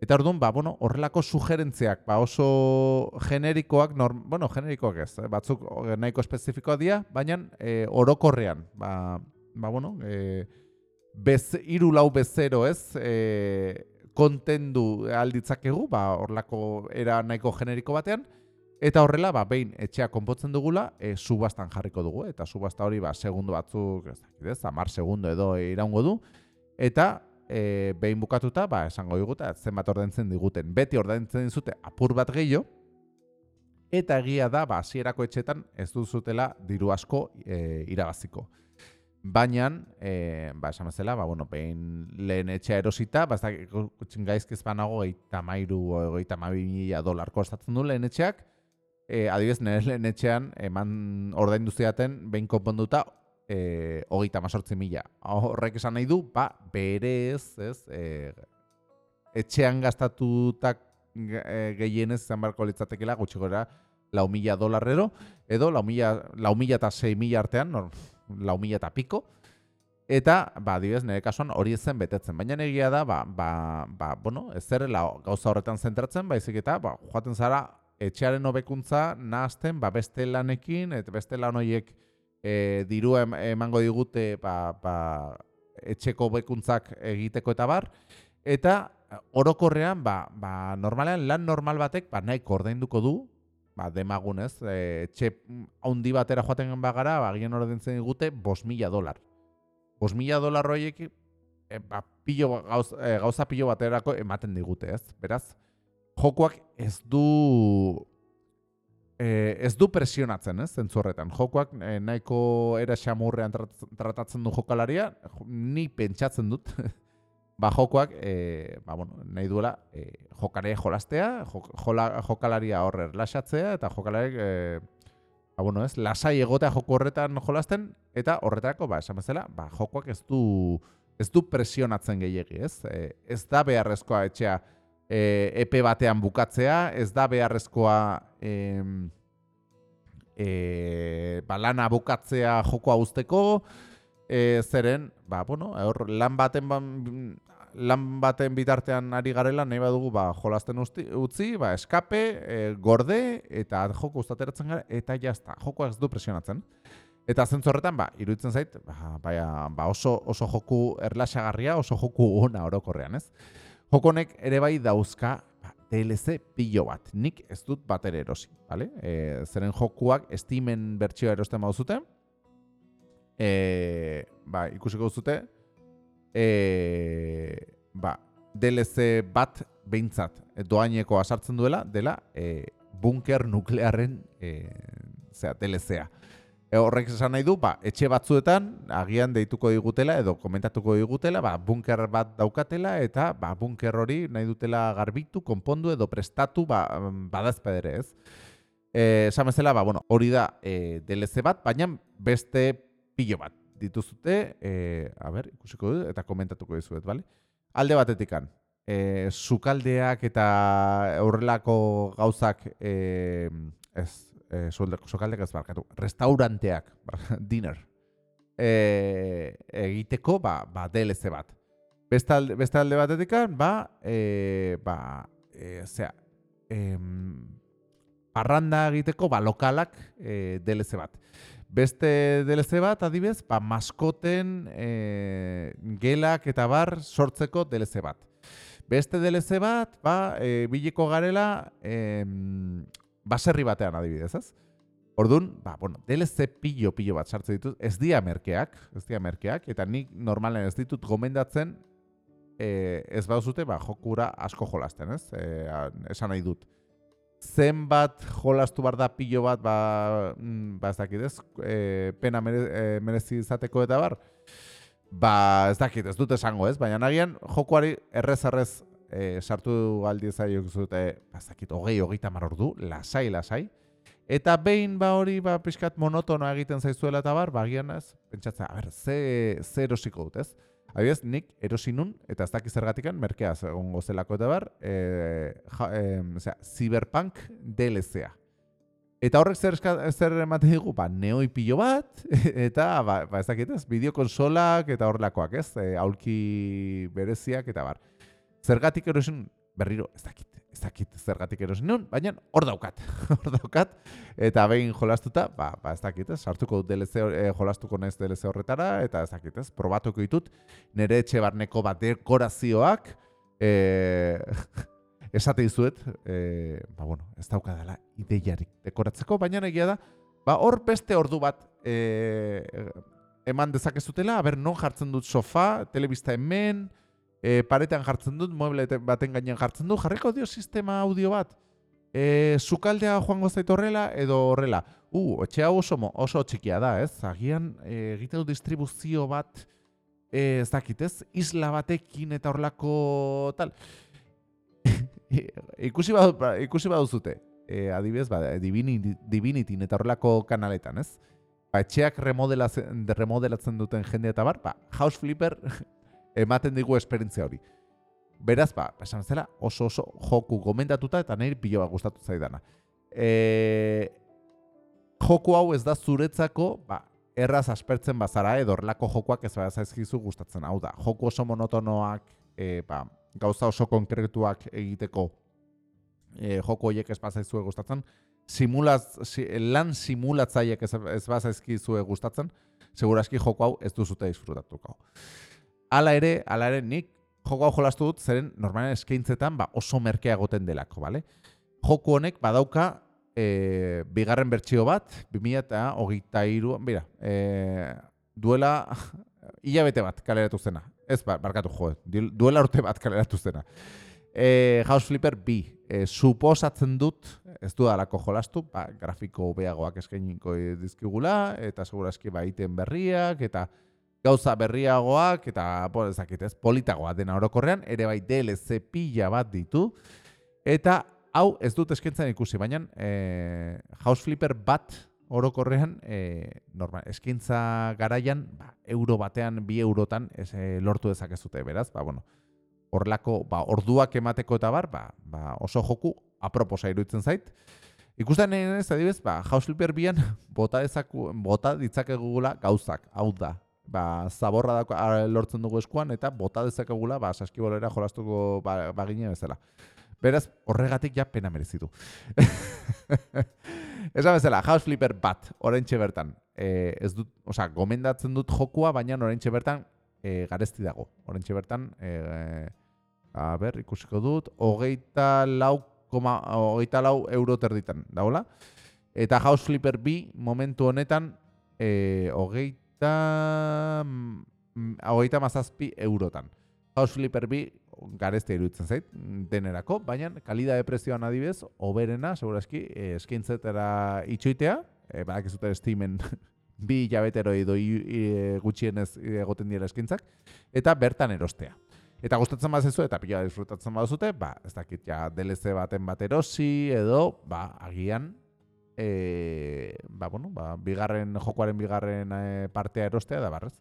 Eta orduan, ba, bueno, horrelako sugerentziak, ba, oso generikoak, norm, bueno, generikoak ez, eh, batzuk nahiko espezifikoa dira, baina e, orokorrean, ba, ba, bueno, e, bez, iru lau bezero ez, e, kontendu alditzakegu, ba, horlako era nahiko generiko batean, eta horrela, ba, behin etxea konpotzen dugula, e, subastan jarriko dugu, eta subasta hori, ba, segundu batzuk, ez dakit amar segundu edo iraungo du, eta e, behin bukatuta, ba, esango dugu, eta zenbat ordaintzen diguten. Beti ordaintzen dizute apur bat gehiago, eta egia da, ba, hasierako etxetan ez duzutela diru asko e, irabaziko. Baina, e, ba, esan bezala, ba, bueno, behin lehen etxea erosita, ba, ez gaizkiz banago, eita mairu, eita mila dolar kostatzen du lehen etxeak, e, adibidez, nire lehen etxean, eman ordain duztiaten, behin konponduta, e, hogeita masortzi mila. Horrek esan nahi du, ba, berez, ez, e, etxean gastatutak e, gehienez izan barko litzatekela gutxi gora lau mila dolarrero, edo lau mila, lau mila eta sei mila artean, nor, lau mila eta piko, eta, ba, dibez, nire kasuan hori ezen betetzen, baina egia da, ba, ba, ba, bueno, ez zerrela gauza horretan zentratzen, baizik eta, ba, joaten zara, etxearen hobekuntza nahazten, ba, beste lanekin, eta beste lan horiek e, diru emango digute, ba, ba, etxeko bekuntzak egiteko eta bar, eta orokorrean, ba, ba, normalean, lan normal batek, ba, nahi kordainduko du, ba, demagunez, e, etxe haundi batera joaten bagara, ba, gian ordaintzen digute, bos mila dolar. Bos mila dolar horiek, e, ba, pillo, gauz, e, gauza pilo baterako ematen digute, ez? Beraz, jokoak ez du e, ez du presionatzen, ez, zentzu horretan. Jokoak e, nahiko era xamurrean tratatzen du jokalaria, ni pentsatzen dut, ba jokoak, e, ba, bueno, nahi duela e, jokarea jolastea, jokalaria horre lasatzea, eta jokalariak, e, ba, bueno, ez, lasai egotea joko horretan jolasten, eta horretarako, ba, esan bezala, ba, jokoak ez du, ez du presionatzen gehiagi, ez? E, ez da beharrezkoa etxea, e, epe batean bukatzea, ez da beharrezkoa e, e, balana bukatzea joko usteko, e, zeren, ba, bueno, hor, lan baten ba, lan baten bitartean ari garela nahi badugu ba, jolasten utzi, ba, eskape, e, gorde, eta joko ustateratzen gara, eta jazta, joko ez du presionatzen. Eta zentzu horretan, ba, iruditzen zait, ba, ba, oso, oso joku erlaxagarria, oso joku ona orokorrean, ez? Jokonek ere bai dauzka ba, DLC pilo bat. Nik ez dut bat ere erosi, vale? E, zeren jokuak Steamen bertsioa erosten baduzute. E, ba, ikusiko duzute. E, ba, DLC bat behintzat doaineko asartzen duela, dela e, bunker nuklearren e, zera, DLC-a. E, horrek esan nahi du, ba, etxe batzuetan, agian deituko digutela edo komentatuko digutela, ba, bunker bat daukatela eta ba, bunker hori nahi dutela garbitu, konpondu edo prestatu ba, badazpedere ez. E, esan bezala, ba, bueno, hori da e, DLC bat, baina beste pilo bat dituzute, e, a ber, ikusiko du eta komentatuko dizuet, bale? Alde batetikan, e, sukaldeak eta horrelako gauzak e, ez, eh, sokaldek ez barkatu, restauranteak, dinner, eh, egiteko, ba, ba, DLC bat. Beste alde, beste alde batetik, ba, eh, ba, eh, zera, eh, parranda egiteko, ba, lokalak eh, DLC bat. Beste DLC bat, adibez, ba, maskoten eh, gelak eta bar sortzeko DLC bat. Beste DLC bat, ba, e, bileko garela, e, baserri batean adibidez, ez? Ordun, ba, bueno, DLC pillo bat sartzen ditut, ez dia merkeak, ez dia merkeak, eta nik normalen ez ditut gomendatzen, e, ez bauzute, ba, jokura asko jolasten, ez? E, esan nahi dut. Zenbat jolastu bar da pillo bat, ba, mm, ba ez dakit, ez? E, pena mere, e, merezi izateko eta bar, ba, ez dakit, ez dut esango, ez? Baina nagian, jokuari errez-errez e, sartu galdi ezaiok zute, bazakit, hogei, hogeita maror du, lasai, lasai. Eta behin ba hori ba pixkat monotono egiten zaizuela eta bar, bagian ez, pentsatzen, a ber, ze, ze erosiko dut, ez? Abiez, nik erosinun, eta ez dakiz zergatikan, merkea egongo zelako eta bar, e, ja, e, Cyberpunk DLC-a. Eta horrek zer, zer ematen digu, ba, neoi pilo bat, eta, ba, ba ez dakit ez, bideokonsolak eta horrelakoak ez, e, aulki bereziak eta bar. Zergatik erosin berriro ez dakit, ez dakit zergatik erosin nun, baina hor daukat, hor daukat, eta behin jolastuta, ba, ba ez dakit, ez, sartuko DLC, eh, jolastuko nez DLC horretara, eta ez dakit, ez, probatuko ditut, nire etxe barneko bat dekorazioak, eh, esate izuet, eh, ba, bueno, ez daukadala ideiarik dekoratzeko, baina egia da, ba, hor beste ordu bat eh, eman dezakezutela, aber non jartzen dut sofa, telebista hemen, e, paretean jartzen dut, mueble baten gainean jartzen dut, jarriko dio sistema audio bat, e, sukaldea joango zaitu horrela, edo horrela. U, etxe hau oso, oso txikia da, ez? Agian, e, egite du distribuzio bat, e, ez dakit, ez? Isla batekin eta horrelako tal. ikusi, badu, ikusi baduzute, e, adibidez, ba, Divinity, eta horrelako kanaletan, ez? Ba, etxeak remodelatzen duten jende eta bar, ba, House Flipper ematen digu esperientzia hori. Beraz, ba, esan zela, oso oso joku gomendatuta eta nahi pilo bat gustatu zaidana. E, joku hau ez da zuretzako, ba, erraz aspertzen bazara edo horrelako jokuak ez bada zaizkizu gustatzen. Hau da, joku oso monotonoak, e, ba, gauza oso konkretuak egiteko e, joku horiek ez bazaizu gustatzen, simulaz, si, lan simulatzaiek ez, ez bazaizkizu gustatzen, seguraski joko hau ez duzute disfrutatuko. Hala ere, hala ere, nik joko hau jolastu dut, zeren normalen eskaintzetan ba, oso merkea egoten delako, bale? Joko honek badauka e, bigarren bertsio bat, 2000 eta hogeita iru, bera, e, duela hilabete bat kaleratu zena. Ez, ba, barkatu jo, duela urte bat kaleratu zena. E, House Flipper B, e, suposatzen dut, ez du alako jolastu, ba, grafiko beagoak eskainiko dizkigula, eta segurazki ba, iten berriak, eta gauza berriagoak, eta, bo, ezakit ez, politagoa dena orokorrean, ere bai DLC pila bat ditu, eta hau ez dut eskentzan ikusi, baina e, House Flipper bat orokorrean e, normal, eskintza garaian ba, euro batean, bi eurotan ez, e, lortu dezakezute, beraz, ba, bueno, horlako, ba, orduak emateko eta bar, ba, ba, oso joku aproposa iruditzen zait. Ikusten nahi ez, adibez, ba, House Flipper bian bota, dezaku, bota ditzakegula gauzak, hau da, ba, zaborra dako, lortzen dugu eskuan, eta bota dezakegula, ba, saskibolera jolastuko ba, bagine bezala. Beraz, horregatik ja pena merezitu. Esan bezala, House Flipper bat, oraintxe bertan. E, ez dut, oza, gomendatzen dut jokua, baina oraintxe bertan e, garezti dago. Oraintxe bertan, e, a ber, ikusiko dut, hogeita lau, koma, hogeita lau euro terditan, daula. Eta House Flipper B, momentu honetan, e, hogeita, mm, hogeita mazazpi eurotan. House Flipper B, garezte iruditzen zait, denerako, baina kalida de prezioan adibez, oberena, segurazki, eh, eskaintzetera itxoitea, e, badak ez dute estimen bi jabetero edo e, gutxienez egoten dira eskintzak, eta bertan erostea. Eta gustatzen bat zezu, eta pila disfrutatzen bat zute, ba, ez dakit, ja, DLC baten bat erosi, edo, ba, agian, e, ba, bueno, ba, bigarren, jokoaren bigarren partea erostea, da barrez.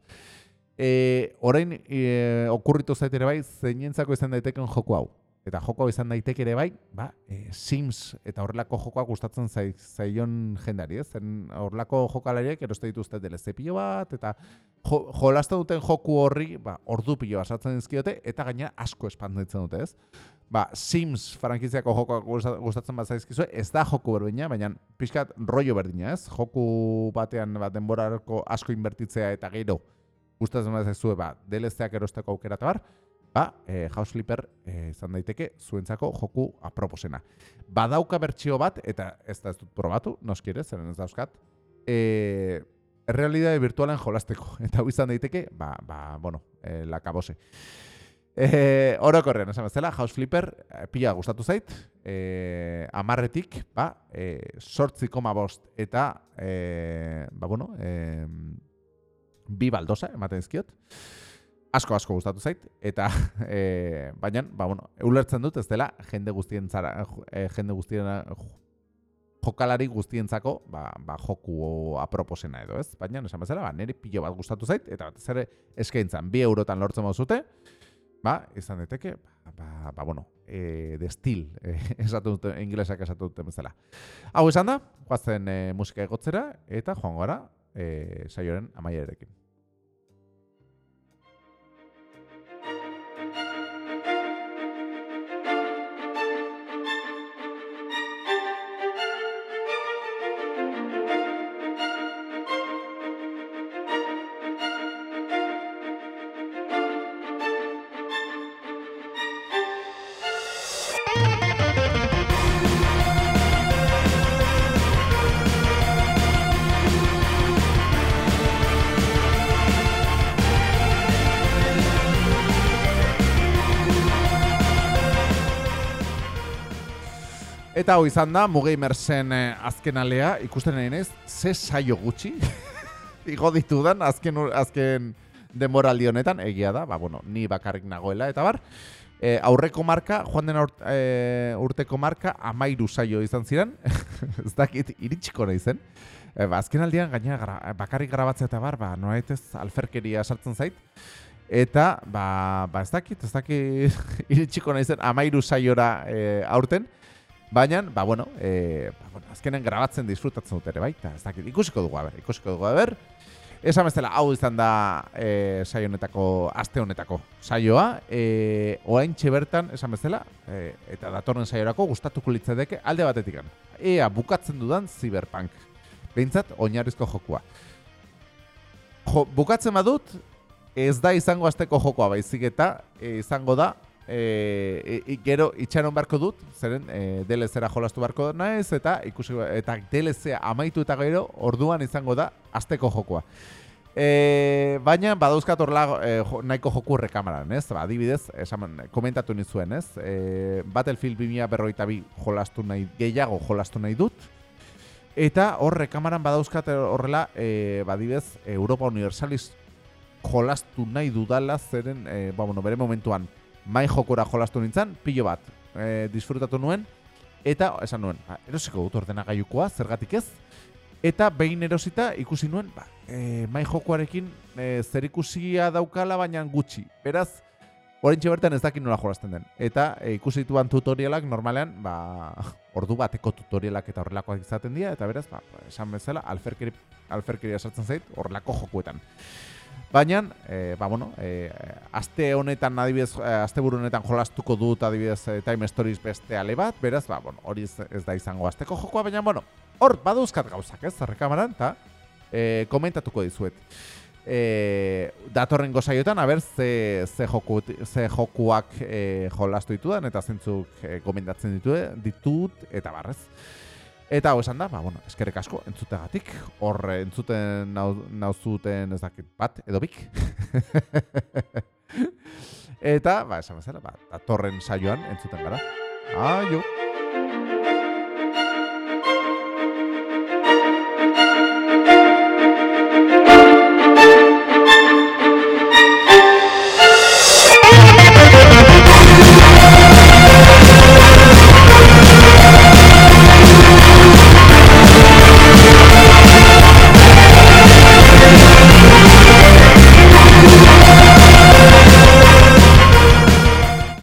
E, orain e, okurritu zait ere bai, zeinentzako izan daiteken joko hau. Eta joko hau izan daiteke ere bai, ba, e, Sims eta horrelako jokoa gustatzen zai, zaion jendari, ez? Zen horrelako jokalariek eroste dituzte pilo bat, eta jo, jolazta duten joku horri, ba, ordu pilo basatzen dizkiote, eta gaina asko espanditzen dute, ez? Ba, Sims frankiziako jokoa gustatzen bat zaizkizu, ez da joku berdina, baina pixkat rollo berdina, ez? Joku batean ba, denborarko asko inbertitzea eta gero, gustatzen bat zezue, ba, DLCak erosteko aukera bar, ba, e, House Flipper e, izan daiteke zuentzako joku aproposena. Badauka bertsio bat, eta ez da ez dut probatu, noski ere, zeren ez dauzkat, e, errealidade virtualen jolasteko, eta hau izan daiteke, ba, ba bueno, e, lakabose. E, Orokorrean, esan bezala, House Flipper e, pila gustatu zait, e, amarretik, ba, e, sortzi koma bost, eta, e, ba, bueno, e, bi baldosa ematen dizkiot. Asko asko gustatu zait eta e, baina ba bueno, ulertzen dut ez dela jende guztientzara e, jende guztien jokalari guztientzako ba, ba joku aproposena edo, ez? Baina esan bezala, ba neri pilo bat gustatu zait eta batez ere eskaintzan 2 eurotan lortzen mozute. Ba, izan daiteke, ba, ba, bueno, e, de stil, e, esatu dute, inglesak esatu dute bezala. Hau izan da, guazen e, musika egotzera, eta joan gara, e, saioaren amaiarekin. Eta hau izan da, Mugamersen eh, azken alea, ikusten nahi nez, ze saio gutxi, igo ditudan azken, azken denboraldi honetan, egia da, ba, bueno, ni bakarrik nagoela, eta bar, e, aurreko marka, joan den e, urteko marka, amairu saio izan ziren, ez dakit, iritsiko nahi zen, e, ba, azken aldean, gaina gra, bakarrik grabatzea eta bar, ba, noaitez alferkeria sartzen zait, Eta, ba, ba ez dakit, ez dakit iritsiko naizen amairu saiora e, aurten, baina, ba, bueno, e, ba, bueno, azkenen grabatzen disfrutatzen dut ere, bai, ez dakit, ikusiko dugu, aber, ikusiko dugu, aber, Esan bezala, hau izan da e, saio honetako, aste honetako saioa. E, Oain bertan, esan bezala, e, eta datorren saiorako gustatuko litzedeke alde batetik. Ea, bukatzen dudan Cyberpunk. Behintzat, oinarrizko jokua. Jo, bukatzen badut, ez da izango azteko jokoa baizik eta e, izango da e, e, gero itxaron barko dut, zeren e, DLC-era jolastu barko naiz, eta ikusi eta DLC amaitu eta gero orduan izango da azteko jokoa. E, baina badauzkat horla e, nahiko joku rekamaran, ez? Ba, adibidez, esamen, komentatu nizuen, ez? E, Battlefield 2000 berroita bi jolastu nahi, gehiago jolastu nahi dut. Eta hor rekamaran badauzkat horrela, e, badibez, Europa Universalis jolastu nahi dudala, zeren, e, ba, bueno, bere momentuan, mai jokora jolastu nintzen, pilo bat e, disfrutatu nuen, eta esan nuen, ba, erosiko dut ordena gaiukoa, zergatik ez, eta behin erosita ikusi nuen, ba, e, mai jokoarekin e, zer ikusia daukala, baina gutxi. Beraz, orain bertan ez dakit nola jolazten den. Eta e, ikusi dituan tutorialak normalean, ba, ordu bateko tutorialak eta horrelakoak izaten dira, eta beraz, ba, esan bezala, alferkeri, alferkeria sartzen zait horrelako jokuetan. Baina, e, ba, bueno, e, aste honetan, adibidez, e, aste buru honetan jolastuko dut, adibidez, Time Stories beste ale bat, beraz, ba, bueno, hori ez, da izango asteko jokoa, baina, bueno, hor, baduzkat gauzak, ez, zarrekamaran, eta e, komentatuko dizuet. E, datorren gozaiotan, haber, ze, ze, joku, ze jokuak e, jolastu ditudan, eta zentzuk e, komentatzen ditu, ditut, eta barrez. Eta hau esan da, ba, bueno, eskerrik asko entzutegatik, hor entzuten nauzuten ez dakit bat, edo bik. Eta, ba, esan bezala, ba, datorren saioan entzuten gara. Aio!